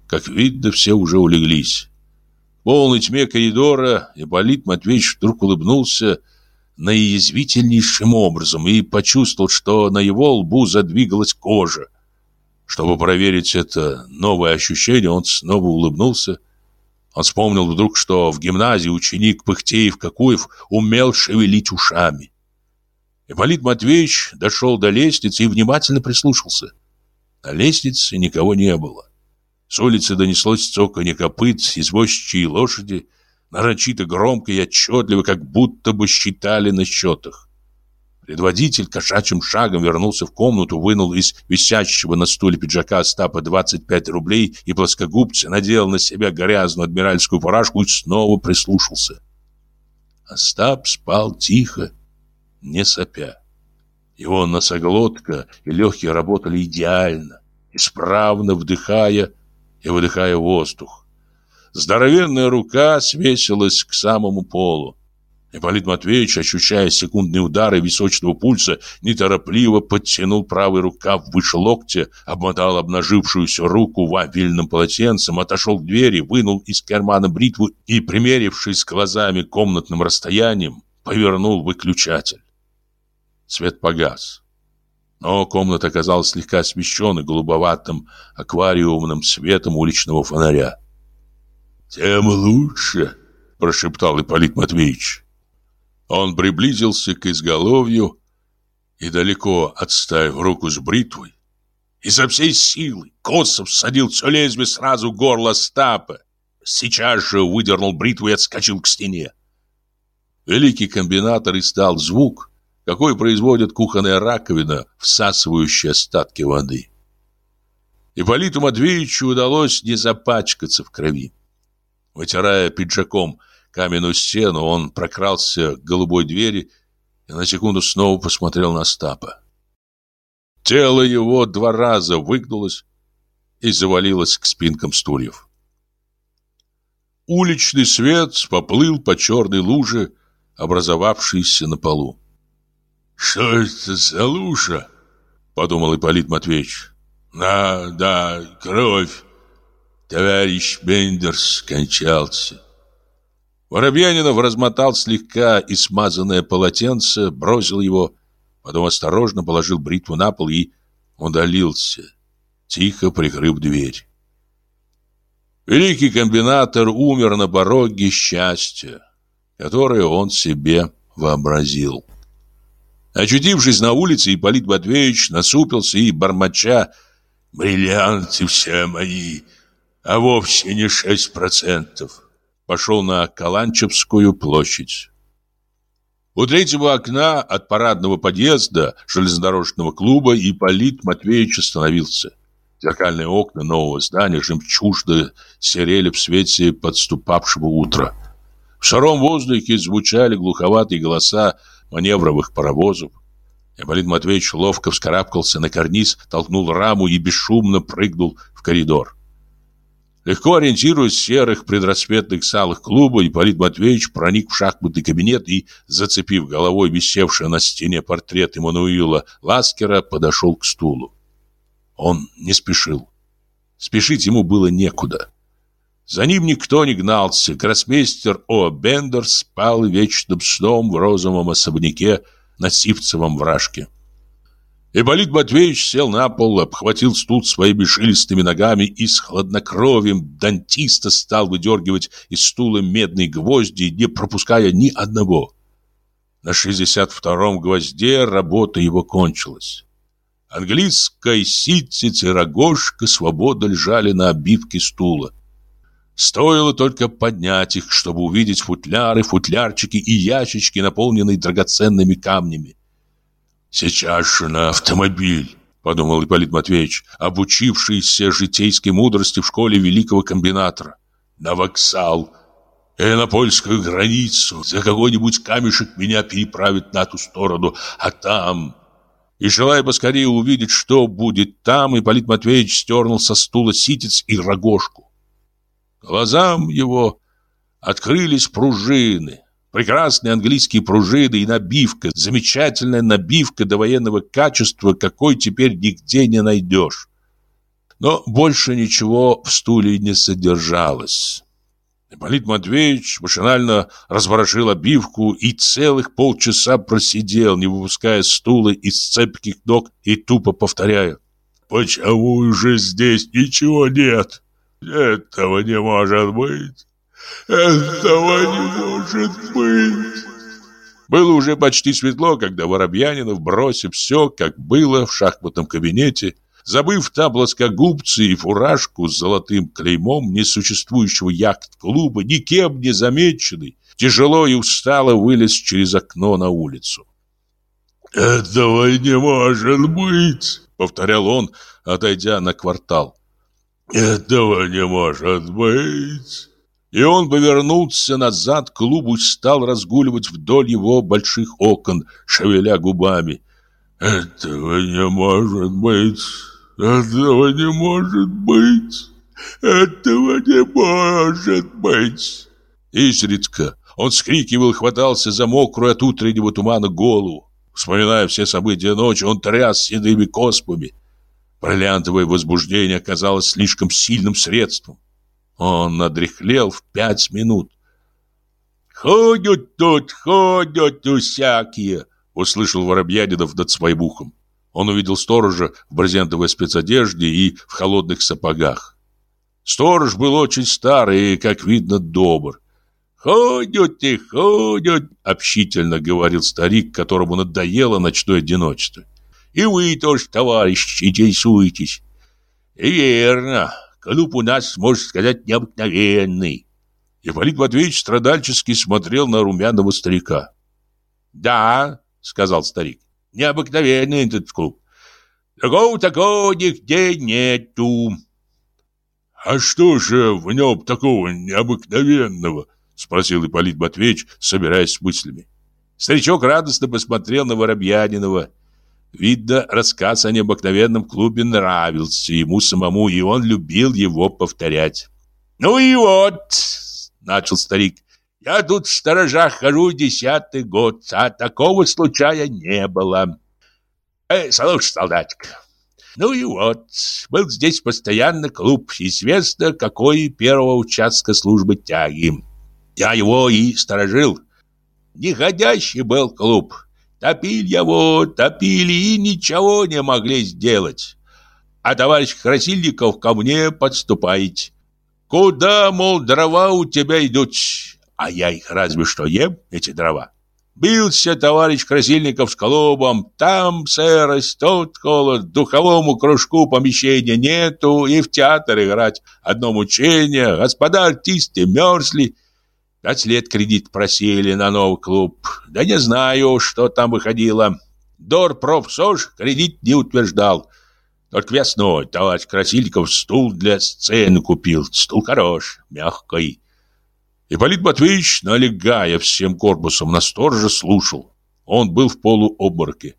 Как видно, все уже улеглись. Полной тьме коридора Ипполит Матвеевич вдруг улыбнулся наиязвительнейшим образом и почувствовал, что на его лбу задвигалась кожа. Чтобы проверить это новое ощущение, он снова улыбнулся. Он вспомнил вдруг, что в гимназии ученик Пыхтеев-Какуев умел шевелить ушами. Ипполит Матвеевич дошел до лестницы и внимательно прислушался. На лестнице никого не было. С улицы донеслось цоканье копыт, извозчичьи лошади, нарочито громко и отчетливо, как будто бы считали на счетах. Предводитель кошачьим шагом вернулся в комнату, вынул из висящего на стуле пиджака Остапа 25 рублей и плоскогубцы, надел на себя грязную адмиральскую фуражку и снова прислушался. Остап спал тихо, не сопя. Его носоглотка и легкие работали идеально, исправно вдыхая и выдыхая воздух. Здоровенная рука свесилась к самому полу. Ипполит Матвеевич, ощущая секундные удары височного пульса, неторопливо подтянул правый рукав выше локтя, обмотал обнажившуюся руку вафельным полотенцем, отошел к двери, вынул из кармана бритву и, примерившись глазами комнатным расстоянием, повернул выключатель. Свет погас. Но комната оказалась слегка освещенной голубоватым аквариумным светом уличного фонаря. «Тем лучше», — прошептал Ипполит Матвеевич. Он приблизился к изголовью и, далеко отставив руку с бритвой, изо всей силы косо всадил все лезвие сразу в горло Стапа. Сейчас же выдернул бритву и отскочил к стене. Великий комбинатор издал звук, какой производит кухонная раковина, всасывающая остатки воды. Ипполиту Матвеевичу удалось не запачкаться в крови. Вытирая пиджаком каменную стену, он прокрался к голубой двери и на секунду снова посмотрел на Стапа. Тело его два раза выгнулось и завалилось к спинкам стульев. Уличный свет поплыл по черной луже, образовавшейся на полу. «Что это за лужа?» — подумал Ипполит Матвеевич. «Да, да, кровь. Товарищ Бендерс скончался. Воробьянинов размотал слегка и смазанное полотенце, бросил его, потом осторожно положил бритву на пол и удалился, тихо прикрыв дверь. Великий комбинатор умер на пороге счастья, которое он себе вообразил. Очутившись на улице, Ипполит Матвеевич насупился и, бормоча, «Бриллианты все мои, а вовсе не шесть процентов» пошел на Каланчевскую площадь. У третьего окна от парадного подъезда железнодорожного клуба Ипполит Матвеевич остановился. Зеркальные окна нового здания жемчужно серели в свете подступавшего утра. В шаром воздухе звучали глуховатые голоса маневровых паровозов. Ипполит Матвеевич ловко вскарабкался на карниз, толкнул раму и бесшумно прыгнул в коридор. Легко ориентируясь в серых предрассветных салах клуба, Ипполит Матвеевич проник в шахматный кабинет и, зацепив головой висевший на стене портрет Эммануила Ласкера, подошел к стулу. Он не спешил. Спешить ему было некуда. За ним никто не гнался. Гроссмейстер О. Бендер спал вечным сном в розовом особняке на Сивцевом вражке. Ипполит Матвеевич сел на пол, обхватил стул своими жилистыми ногами и с хладнокровием дантиста стал выдергивать из стула медные гвозди, не пропуская ни одного. На 62-м гвозде работа его кончилась. Английская ситцица и рогожка свободно лежали на обивке стула. Стоило только поднять их, чтобы увидеть футляры, футлярчики и ящички, наполненные драгоценными камнями. Сейчас же на автомобиль, подумал Ипполит Матвеевич, обучившийся житейской мудрости в школе великого комбинатора. На вокзал и на польскую границу. За какой-нибудь камешек меня переправят на ту сторону, а там... И желая поскорее увидеть, что будет там, Ипполит Матвеевич стернул со стула ситец и рогожку. Глазам его открылись пружины, Прекрасные английские пружины и набивка, замечательная набивка до военного качества, какой теперь нигде не найдешь. Но больше ничего в стуле не содержалось. Ипполит Матвеевич машинально разворошил обивку и целых полчаса просидел, не выпуская стула из цепких ног и тупо повторяя. «Почему же здесь ничего нет? Этого не может быть!» Этого не может быть. Было уже почти светло, когда Воробьянинов, бросив все, как было в шахматном кабинете, забыв там плоскогубцы и фуражку с золотым клеймом несуществующего яхт-клуба, никем не замеченный, тяжело и устало вылез через окно на улицу. «Этого не может быть!» — повторял он, отойдя на квартал. «Этого не может быть!» И он повернулся назад к клубу и стал разгуливать вдоль его больших окон, шевеля губами. «Этого не может быть! Этого не может быть! Этого не может быть!» Изредка он скрикивал и хватался за мокрую от утреннего тумана голову. Вспоминая все события ночи, он тряс седыми коспами. Бриллиантовое возбуждение оказалось слишком сильным средством. Он надряхлел в пять минут. «Ходят тут, ходят усякие!» Услышал Воробьянинов над своим ухом. Он увидел сторожа в брезентовой спецодежде и в холодных сапогах. Сторож был очень старый и, как видно, добр. «Ходят и ходят», — общительно говорил старик, которому надоело ночное одиночество. «И вы тоже, товарищи, интересуетесь». И «Верно, клуб у нас, можно сказать, необыкновенный». Ипполит Матвеевич страдальчески смотрел на румяного старика. «Да», — сказал старик, — «необыкновенный этот клуб. Такого такого нигде нету». «А что же в нем такого необыкновенного?» Спросил Ипполит Матвеевич, собираясь с мыслями. Старичок радостно посмотрел на Воробьянинова. Видно, рассказ о необыкновенном клубе нравился ему самому, и он любил его повторять. «Ну и вот», — начал старик, — «я тут в сторожах хожу десятый год, а такого случая не было». «Эй, слушай, солдатик, ну и вот, был здесь постоянно клуб, известно, какой первого участка службы тяги. Я его и сторожил. Неходящий был клуб. Топили его, топили и ничего не могли сделать. А товарищ Красильников ко мне подступает. Куда, мол, дрова у тебя идут? А я их разве что ем, эти дрова. Бился товарищ Красильников с колобом. Там сырость, тут холод, духовому кружку помещения нету, и в театр играть одно мучение. Господа артисты мерзли, Пять лет кредит просили на новый клуб. Да не знаю, что там выходило. Дорпрофсош кредит не утверждал. Только весной товарищ Красильников стул для сцены купил. Стул хорош, мягкий. Ипполит Матвеевич, налегая всем корпусом на сторожа, слушал. Он был в полуобмороке.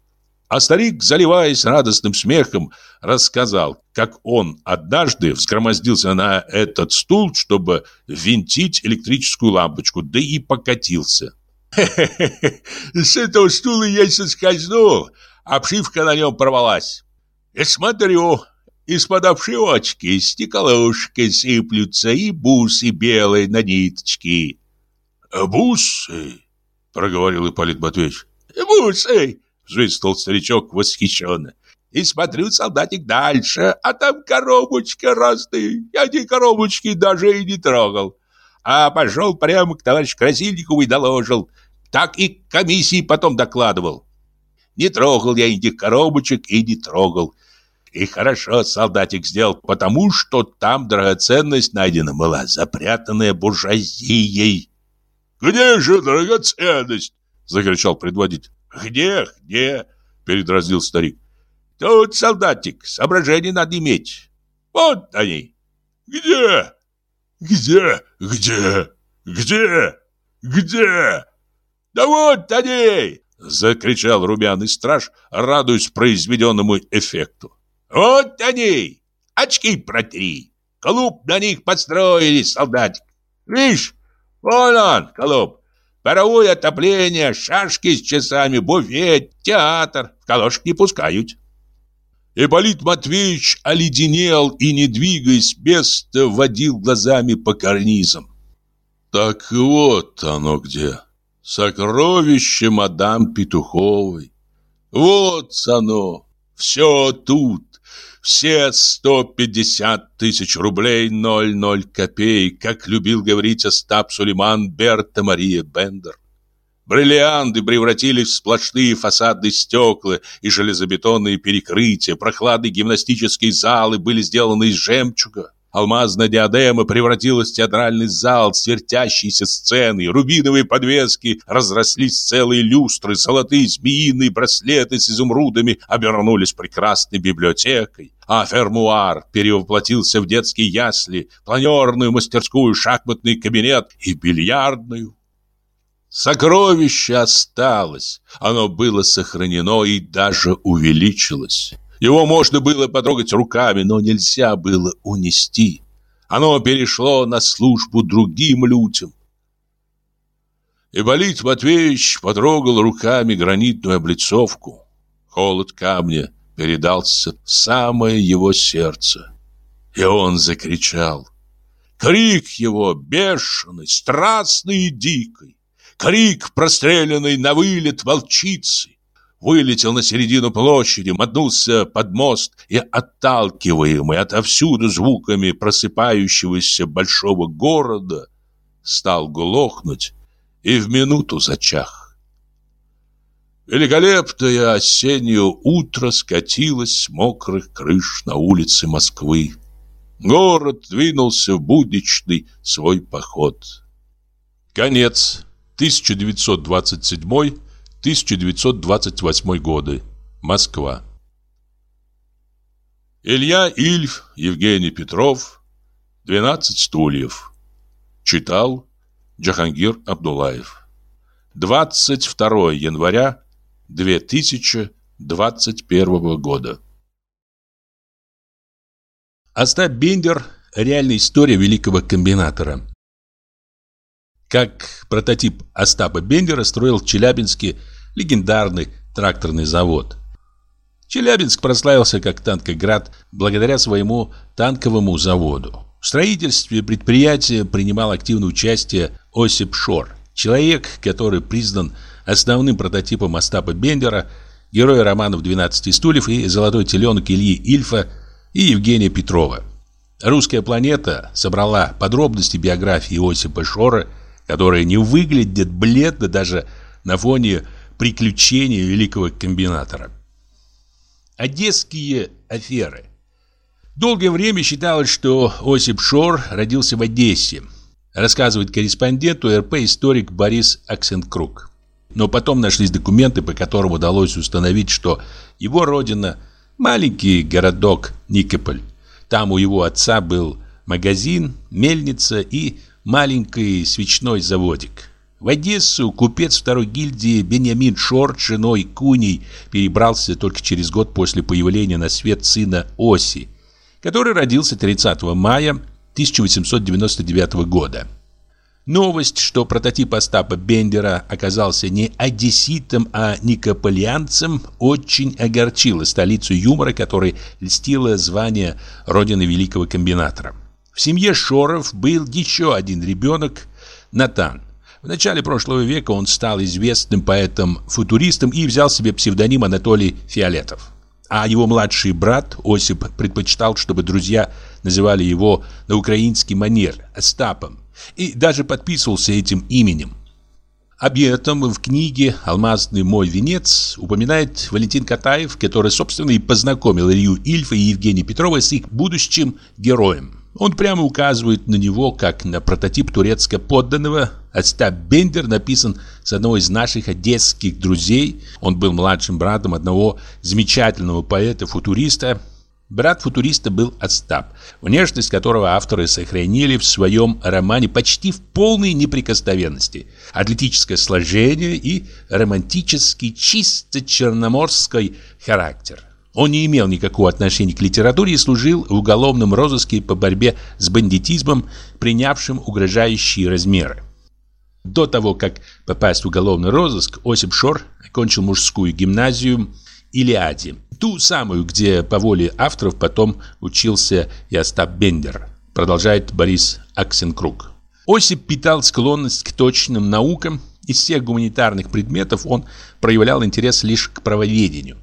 А старик, заливаясь радостным смехом, рассказал, как он однажды взгромоздился на этот стул, чтобы винтить электрическую лампочку, да и покатился. «Хе-хе-хе, с этого стула я соскользнул, обшивка на нем порвалась. И смотрю, из-под обшивочки стеколошки сыплются и бусы белые на ниточке». «Бусы?» — проговорил Ипполит Матвеевич. «Бусы!» Взвистал старичок восхищенно. И смотрю, солдатик, дальше, а там коробочка разные. Я эти коробочки даже и не трогал. А пошел прямо к товарищу Красильникову и доложил. Так и комиссии потом докладывал. Не трогал я этих коробочек и не трогал. И хорошо солдатик сделал, потому что там драгоценность найдена была, запрятанная буржуазией. «Где же драгоценность?» — закричал предводитель. «Где, где?» – передразнил старик. «Тут, солдатик, соображения надо иметь. Вот они». «Где? Где? Где? Где? Где?» «Да вот они!» – закричал румяный страж, радуясь произведенному эффекту. «Вот они! Очки протри! Клуб на них построили, солдатик! Видишь, вон он, клуб! Паровое отопление, шашки с часами, буфет, театр. В калошек не пускают. Ипполит Матвеевич оледенел и, не двигаясь места, водил глазами по карнизам. Так вот оно где. Сокровище мадам Петуховой. Вот оно. Все тут. Все 150 тысяч рублей 00 копеек, как любил говорить Остап Сулейман Берта Мария Бендер. Бриллианты превратились в сплошные фасадные стекла и железобетонные перекрытия, прохладные гимнастические залы были сделаны из жемчуга, Алмазная диадема превратилась в театральный зал с вертящейся сценой, рубиновые подвески разрослись целые люстры, золотые змеиные браслеты с изумрудами обернулись прекрасной библиотекой, а фермуар перевоплотился в детские ясли, планерную мастерскую, шахматный кабинет и бильярдную. Сокровище осталось, оно было сохранено и даже увеличилось. Его можно было потрогать руками, но нельзя было унести. Оно перешло на службу другим людям. Ипполит Матвеевич потрогал руками гранитную облицовку. Холод камня передался в самое его сердце. И он закричал. Крик его бешеный, страстный и дикий. Крик, простреленный на вылет волчицы вылетел на середину площади, мотнулся под мост и, отталкиваемый отовсюду звуками просыпающегося большого города, стал глохнуть и в минуту зачах. Великолепное осеннее утро скатилось с мокрых крыш на улице Москвы. Город двинулся в будничный свой поход. Конец. 1927 1928 годы. Москва. Илья Ильф, Евгений Петров. 12 стульев. Читал Джахангир Абдулаев. 22 января 2021 года. Остап Бендер. Реальная история великого комбинатора. Как прототип Остапа Бендера строил в Челябинске легендарный тракторный завод. Челябинск прославился как танкоград благодаря своему танковому заводу. В строительстве предприятия принимал активное участие Осип Шор, человек, который признан основным прототипом Остапа Бендера, герой романов «12 стульев» и «Золотой теленок» Ильи Ильфа и Евгения Петрова. «Русская планета» собрала подробности биографии Осипа Шора, которая не выглядит бледно даже на фоне приключения великого комбинатора. Одесские аферы. Долгое время считалось, что Осип Шор родился в Одессе, рассказывает корреспонденту РП историк Борис Аксенкруг. Но потом нашлись документы, по которым удалось установить, что его родина – маленький городок Никополь. Там у его отца был магазин, мельница и маленький свечной заводик. В Одессу купец второй гильдии Беньямин Шорт с женой Куней перебрался только через год после появления на свет сына Оси, который родился 30 мая 1899 года. Новость, что прототип Остапа Бендера оказался не одесситом, а никополианцем, очень огорчила столицу юмора, которой льстило звание родины великого комбинатора. В семье Шоров был еще один ребенок – Натан. В начале прошлого века он стал известным поэтом-футуристом и взял себе псевдоним Анатолий Фиолетов. А его младший брат Осип предпочитал, чтобы друзья называли его на украинский манер Остапом, и даже подписывался этим именем. Об этом в книге «Алмазный мой венец» упоминает Валентин Катаев, который, собственно, и познакомил Илью Ильфа и Евгения Петрова с их будущим героем. Он прямо указывает на него, как на прототип турецко-подданного. Остап Бендер написан с одного из наших одесских друзей. Он был младшим братом одного замечательного поэта-футуриста. Брат футуриста был Остап, внешность которого авторы сохранили в своем романе почти в полной неприкосновенности. Атлетическое сложение и романтический, чисто черноморский характер. Он не имел никакого отношения к литературе и служил в уголовном розыске по борьбе с бандитизмом, принявшим угрожающие размеры. До того, как попасть в уголовный розыск, Осип Шор окончил мужскую гимназию Илиаде, ту самую, где по воле авторов потом учился и Остап Бендер, продолжает Борис Аксенкруг. Осип питал склонность к точным наукам, из всех гуманитарных предметов он проявлял интерес лишь к правоведению.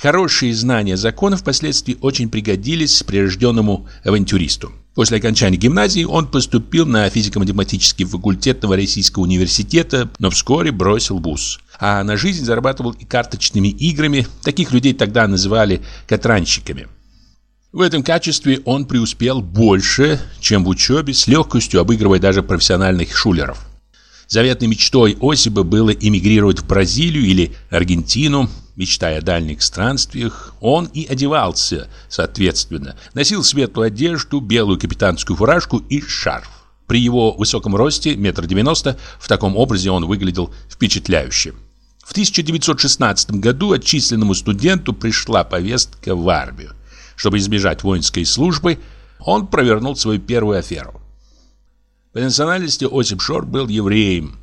Хорошие знания законов впоследствии очень пригодились прирожденному авантюристу. После окончания гимназии он поступил на физико-математический факультет Новороссийского университета, но вскоре бросил вуз. А на жизнь зарабатывал и карточными играми. Таких людей тогда называли катранщиками. В этом качестве он преуспел больше, чем в учебе, с легкостью обыгрывая даже профессиональных шулеров. Заветной мечтой Осипа было эмигрировать в Бразилию или Аргентину, мечтая о дальних странствиях. Он и одевался, соответственно. Носил светлую одежду, белую капитанскую фуражку и шарф. При его высоком росте, метр девяносто, в таком образе он выглядел впечатляюще. В 1916 году отчисленному студенту пришла повестка в армию. Чтобы избежать воинской службы, он провернул свою первую аферу. По национальности Осип Шор был евреем,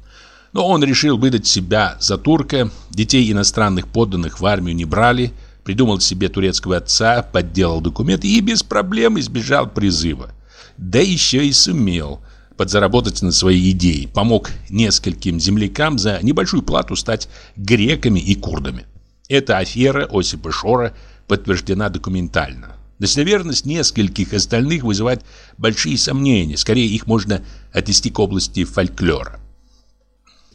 но он решил выдать себя за турка, детей иностранных подданных в армию не брали, придумал себе турецкого отца, подделал документы и без проблем избежал призыва. Да еще и сумел подзаработать на свои идеи, помог нескольким землякам за небольшую плату стать греками и курдами. Эта афера Осипа Шора подтверждена документально. Достоверность нескольких остальных вызывает большие сомнения, скорее их можно отнести к области фольклора.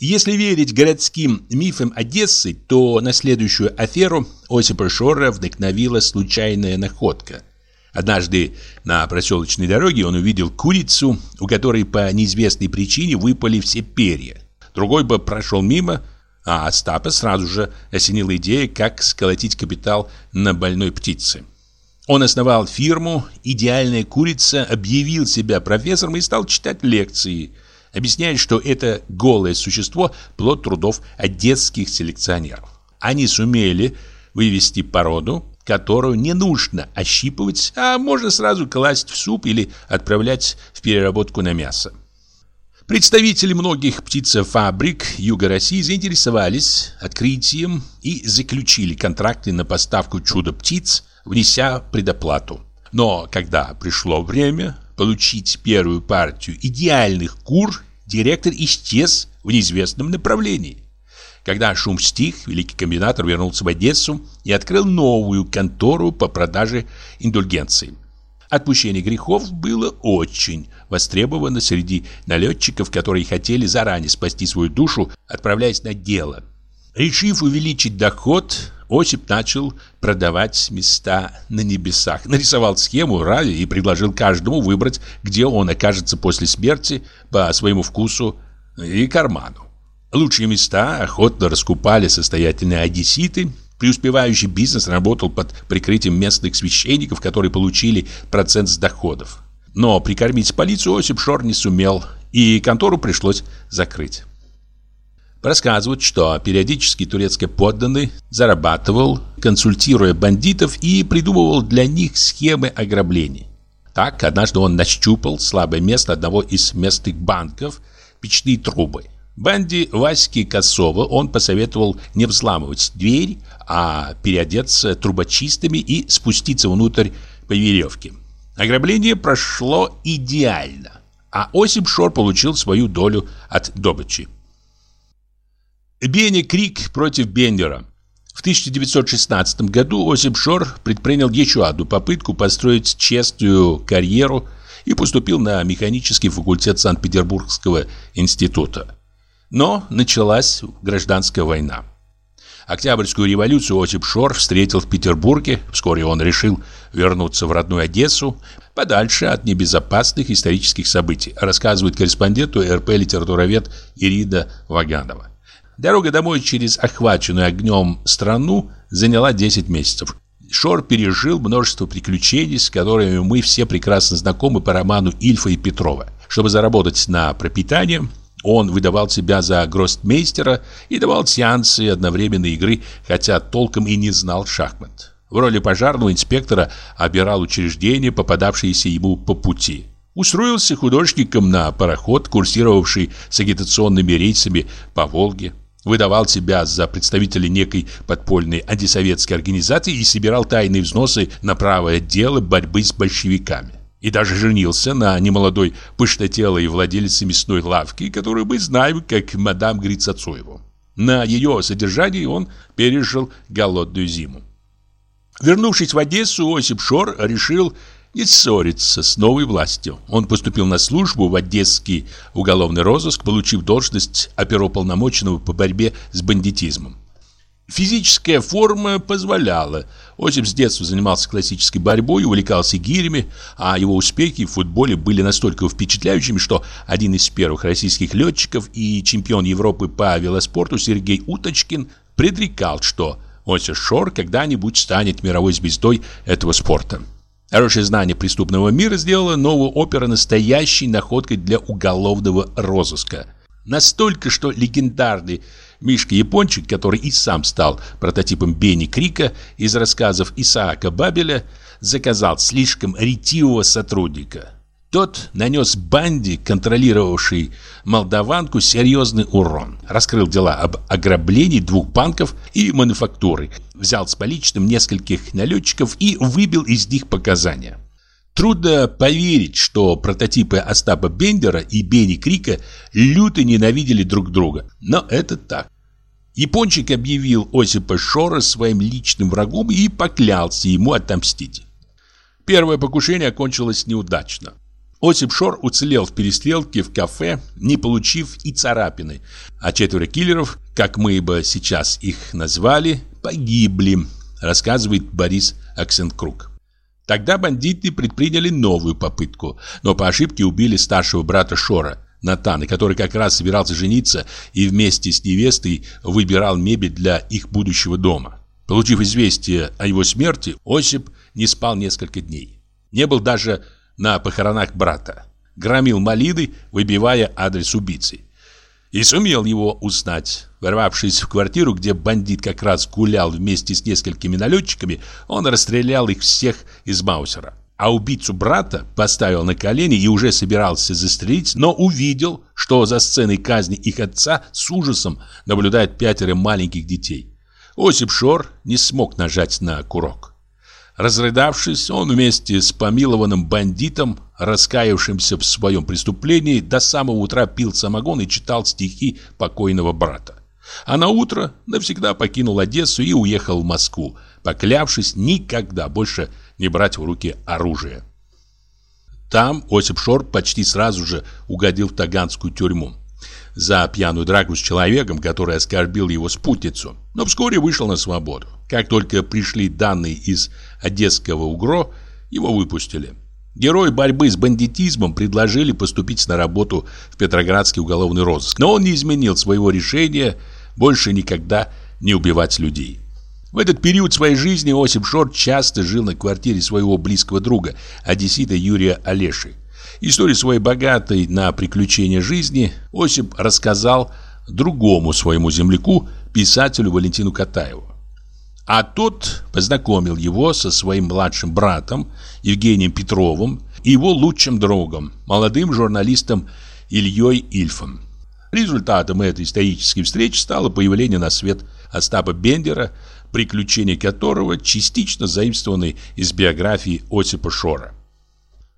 Если верить городским мифам Одессы, то на следующую аферу Осипа Шора вдохновила случайная находка. Однажды на проселочной дороге он увидел курицу, у которой по неизвестной причине выпали все перья. Другой бы прошел мимо, а Остапа сразу же осенила идея, как сколотить капитал на больной птице. Он основал фирму «Идеальная курица», объявил себя профессором и стал читать лекции, объясняя, что это голое существо – плод трудов одесских селекционеров. Они сумели вывести породу, которую не нужно ощипывать, а можно сразу класть в суп или отправлять в переработку на мясо. Представители многих птицефабрик Юга России заинтересовались открытием и заключили контракты на поставку чудо-птиц – внеся предоплату. Но когда пришло время получить первую партию идеальных кур, директор исчез в неизвестном направлении. Когда шум стих, великий комбинатор вернулся в Одессу и открыл новую контору по продаже индульгенций. Отпущение грехов было очень востребовано среди налетчиков, которые хотели заранее спасти свою душу, отправляясь на дело. Решив увеличить доход, Осип начал продавать места на небесах. Нарисовал схему рая и предложил каждому выбрать, где он окажется после смерти по своему вкусу и карману. Лучшие места охотно раскупали состоятельные одесситы. Преуспевающий бизнес работал под прикрытием местных священников, которые получили процент с доходов. Но прикормить полицию Осип Шор не сумел, и контору пришлось закрыть. Рассказывают, что периодически турецкий подданный зарабатывал, консультируя бандитов и придумывал для них схемы ограблений. Так, однажды он нащупал слабое место одного из местных банков – печные трубы. Банде Васьки Косова он посоветовал не взламывать дверь, а переодеться трубочистами и спуститься внутрь по веревке. Ограбление прошло идеально, а Осип Шор получил свою долю от добычи. Бенни Крик против Бендера. В 1916 году Осип Шор предпринял еще одну попытку построить честную карьеру и поступил на механический факультет Санкт-Петербургского института. Но началась гражданская война. Октябрьскую революцию Осип Шор встретил в Петербурге. Вскоре он решил вернуться в родную Одессу, подальше от небезопасных исторических событий, рассказывает корреспонденту РП литературовед Ирина Ваганова. Дорога домой через охваченную огнем страну заняла 10 месяцев. Шор пережил множество приключений, с которыми мы все прекрасно знакомы по роману Ильфа и Петрова. Чтобы заработать на пропитание, он выдавал себя за гроссмейстера и давал сеансы одновременной игры, хотя толком и не знал шахмат. В роли пожарного инспектора обирал учреждения, попадавшиеся ему по пути. Устроился художником на пароход, курсировавший с агитационными рейсами по Волге выдавал себя за представителя некой подпольной антисоветской организации и собирал тайные взносы на правое дело борьбы с большевиками. И даже женился на немолодой пышнотелой владелице мясной лавки, которую мы знаем как мадам Грицацуеву. На ее содержании он пережил голодную зиму. Вернувшись в Одессу, Осип Шор решил не ссориться с новой властью. Он поступил на службу в Одесский уголовный розыск, получив должность оперуполномоченного по борьбе с бандитизмом. Физическая форма позволяла. Осип с детства занимался классической борьбой, увлекался гирями, а его успехи в футболе были настолько впечатляющими, что один из первых российских летчиков и чемпион Европы по велоспорту Сергей Уточкин предрекал, что Осип Шор когда-нибудь станет мировой звездой этого спорта. Хорошее знание преступного мира сделало новую оперу настоящей находкой для уголовного розыска. Настолько, что легендарный Мишка Япончик, который и сам стал прототипом Бенни Крика из рассказов Исаака Бабеля, заказал слишком ретивого сотрудника. Тот нанес банде, контролировавшей молдаванку, серьезный урон. Раскрыл дела об ограблении двух банков и мануфактуры, взял с поличным нескольких налетчиков и выбил из них показания. Трудно поверить, что прототипы Остапа Бендера и Бенни Крика люто ненавидели друг друга, но это так. Япончик объявил Осипа Шора своим личным врагом и поклялся ему отомстить. Первое покушение окончилось неудачно. Осип Шор уцелел в перестрелке в кафе, не получив и царапины, а четверо киллеров, как мы бы сейчас их назвали, погибли, рассказывает Борис Аксенкруг. Тогда бандиты предприняли новую попытку, но по ошибке убили старшего брата Шора, Натана, который как раз собирался жениться и вместе с невестой выбирал мебель для их будущего дома. Получив известие о его смерти, Осип не спал несколько дней. Не был даже на похоронах брата. Громил молиды, выбивая адрес убийцы. И сумел его узнать. Ворвавшись в квартиру, где бандит как раз гулял вместе с несколькими налетчиками, он расстрелял их всех из Маусера а убийцу брата поставил на колени и уже собирался застрелить, но увидел, что за сценой казни их отца с ужасом наблюдают пятеро маленьких детей. Осип Шор не смог нажать на курок. Разрыдавшись, он вместе с помилованным бандитом, раскаявшимся в своем преступлении, до самого утра пил самогон и читал стихи покойного брата. А на утро навсегда покинул Одессу и уехал в Москву, поклявшись никогда больше не брать в руки оружие. Там Осип Шор почти сразу же угодил в Таганскую тюрьму за пьяную драку с человеком, который оскорбил его спутницу, но вскоре вышел на свободу. Как только пришли данные из Одесского УГРО, его выпустили. Герой борьбы с бандитизмом предложили поступить на работу в Петроградский уголовный розыск, но он не изменил своего решения больше никогда не убивать людей. В этот период своей жизни Осип Шор часто жил на квартире своего близкого друга, одессита Юрия Олеши. Историю своей богатой на приключения жизни Осип рассказал другому своему земляку, писателю Валентину Катаеву. А тот познакомил его со своим младшим братом Евгением Петровым и его лучшим другом, молодым журналистом Ильей Ильфом. Результатом этой исторической встречи стало появление на свет Остапа Бендера, приключения которого частично заимствованы из биографии Осипа Шора.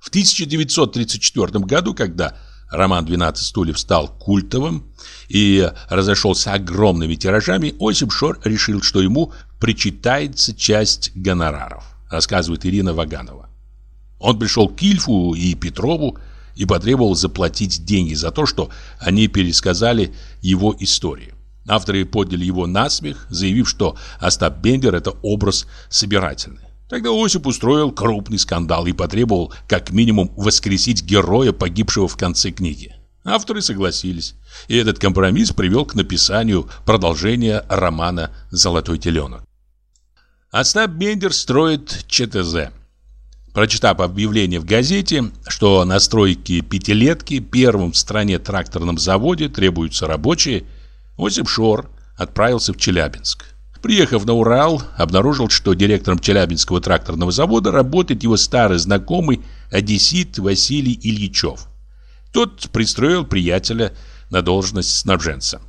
В 1934 году, когда роман «12 стульев» стал культовым и разошелся огромными тиражами, Осип Шор решил, что ему причитается часть гонораров, рассказывает Ирина Ваганова. Он пришел к Ильфу и Петрову и потребовал заплатить деньги за то, что они пересказали его историю. Авторы подняли его на смех, заявив, что Остап Бендер – это образ собирательный. Тогда Осип устроил крупный скандал и потребовал как минимум воскресить героя, погибшего в конце книги. Авторы согласились, и этот компромисс привел к написанию продолжения романа «Золотой теленок». Остап Бендер строит ЧТЗ. Прочитав объявление в газете, что на стройке пятилетки первым в стране тракторном заводе требуются рабочие, Осип Шор отправился в Челябинск. Приехав на Урал, обнаружил, что директором Челябинского тракторного завода работает его старый знакомый одессит Василий Ильичев. Тот пристроил приятеля на должность снабженца.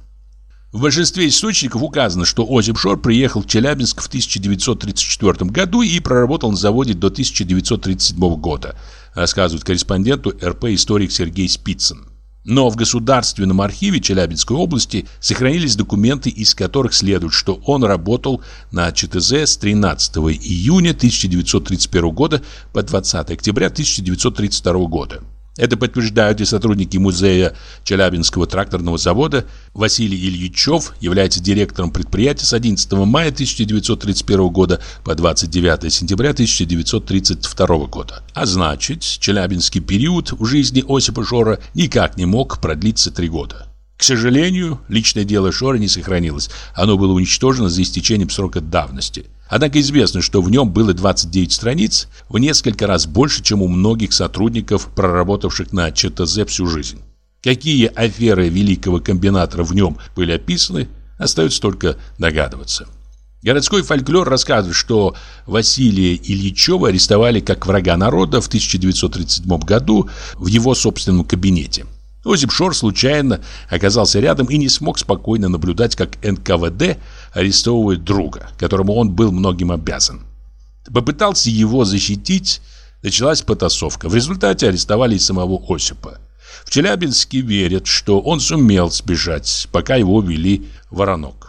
В большинстве источников указано, что Осип Шор приехал в Челябинск в 1934 году и проработал на заводе до 1937 года, рассказывает корреспонденту РП историк Сергей Спицын. Но в Государственном архиве Челябинской области сохранились документы, из которых следует, что он работал на ЧТЗ с 13 июня 1931 года по 20 октября 1932 года. Это подтверждают и сотрудники музея Челябинского тракторного завода. Василий Ильичев является директором предприятия с 11 мая 1931 года по 29 сентября 1932 года. А значит, челябинский период в жизни Осипа Жора никак не мог продлиться три года. К сожалению, личное дело Шора не сохранилось. Оно было уничтожено за истечением срока давности. Однако известно, что в нем было 29 страниц, в несколько раз больше, чем у многих сотрудников, проработавших на ЧТЗ всю жизнь. Какие аферы великого комбинатора в нем были описаны, остается только догадываться. Городской фольклор рассказывает, что Василия Ильичева арестовали как врага народа в 1937 году в его собственном кабинете. Озип Шор случайно оказался рядом и не смог спокойно наблюдать, как НКВД арестовывает друга, которому он был многим обязан. Попытался его защитить, началась потасовка. В результате арестовали и самого Осипа. В Челябинске верят, что он сумел сбежать, пока его вели Воронок.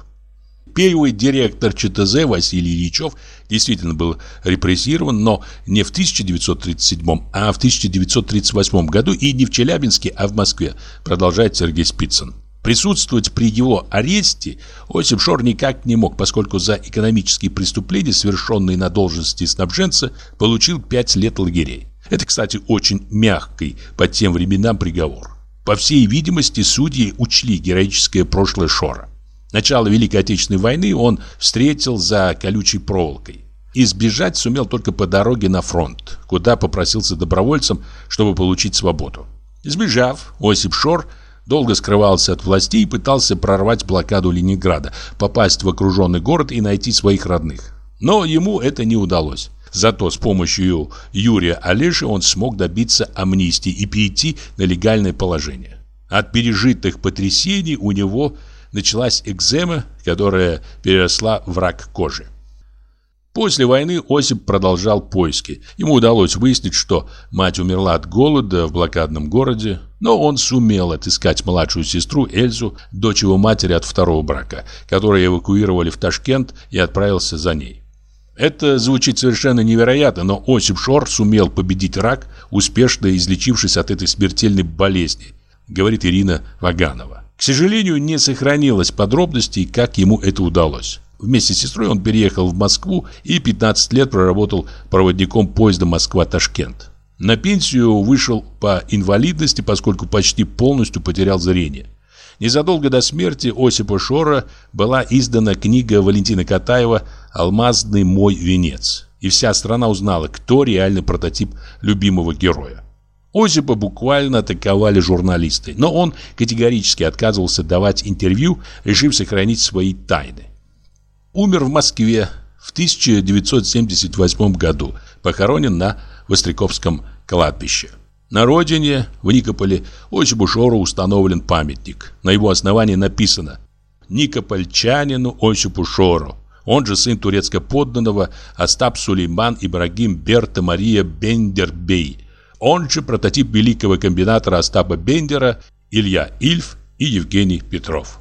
Первый директор ЧТЗ Василий Ильичев действительно был репрессирован, но не в 1937, а в 1938 году и не в Челябинске, а в Москве, продолжает Сергей Спицын. Присутствовать при его аресте Осип Шор никак не мог, поскольку за экономические преступления, совершенные на должности снабженца, получил 5 лет лагерей. Это, кстати, очень мягкий по тем временам приговор. По всей видимости, судьи учли героическое прошлое Шора. Начало Великой Отечественной войны он встретил за колючей проволокой. Избежать сумел только по дороге на фронт, куда попросился добровольцем, чтобы получить свободу. Избежав, Осип Шор долго скрывался от властей и пытался прорвать блокаду Ленинграда, попасть в окруженный город и найти своих родных. Но ему это не удалось. Зато с помощью Юрия Олеши он смог добиться амнистии и перейти на легальное положение. От пережитых потрясений у него началась экзема, которая переросла в рак кожи. После войны Осип продолжал поиски. Ему удалось выяснить, что мать умерла от голода в блокадном городе, но он сумел отыскать младшую сестру Эльзу, дочь его матери от второго брака, которую эвакуировали в Ташкент и отправился за ней. Это звучит совершенно невероятно, но Осип Шор сумел победить рак, успешно излечившись от этой смертельной болезни, говорит Ирина Ваганова. К сожалению, не сохранилось подробностей, как ему это удалось. Вместе с сестрой он переехал в Москву и 15 лет проработал проводником поезда Москва-Ташкент. На пенсию вышел по инвалидности, поскольку почти полностью потерял зрение. Незадолго до смерти Осипа Шора была издана книга Валентина Катаева «Алмазный мой венец». И вся страна узнала, кто реальный прототип любимого героя. Озипа буквально атаковали журналисты, но он категорически отказывался давать интервью, решив сохранить свои тайны. Умер в Москве в 1978 году, похоронен на Востряковском кладбище. На родине, в Никополе, Осипу Шору установлен памятник. На его основании написано «Никопольчанину Осипу Шору». Он же сын турецко-подданного Остап Сулейман Ибрагим Берта Мария Бендербей – он же прототип великого комбинатора Остапа Бендера, Илья Ильф и Евгений Петров.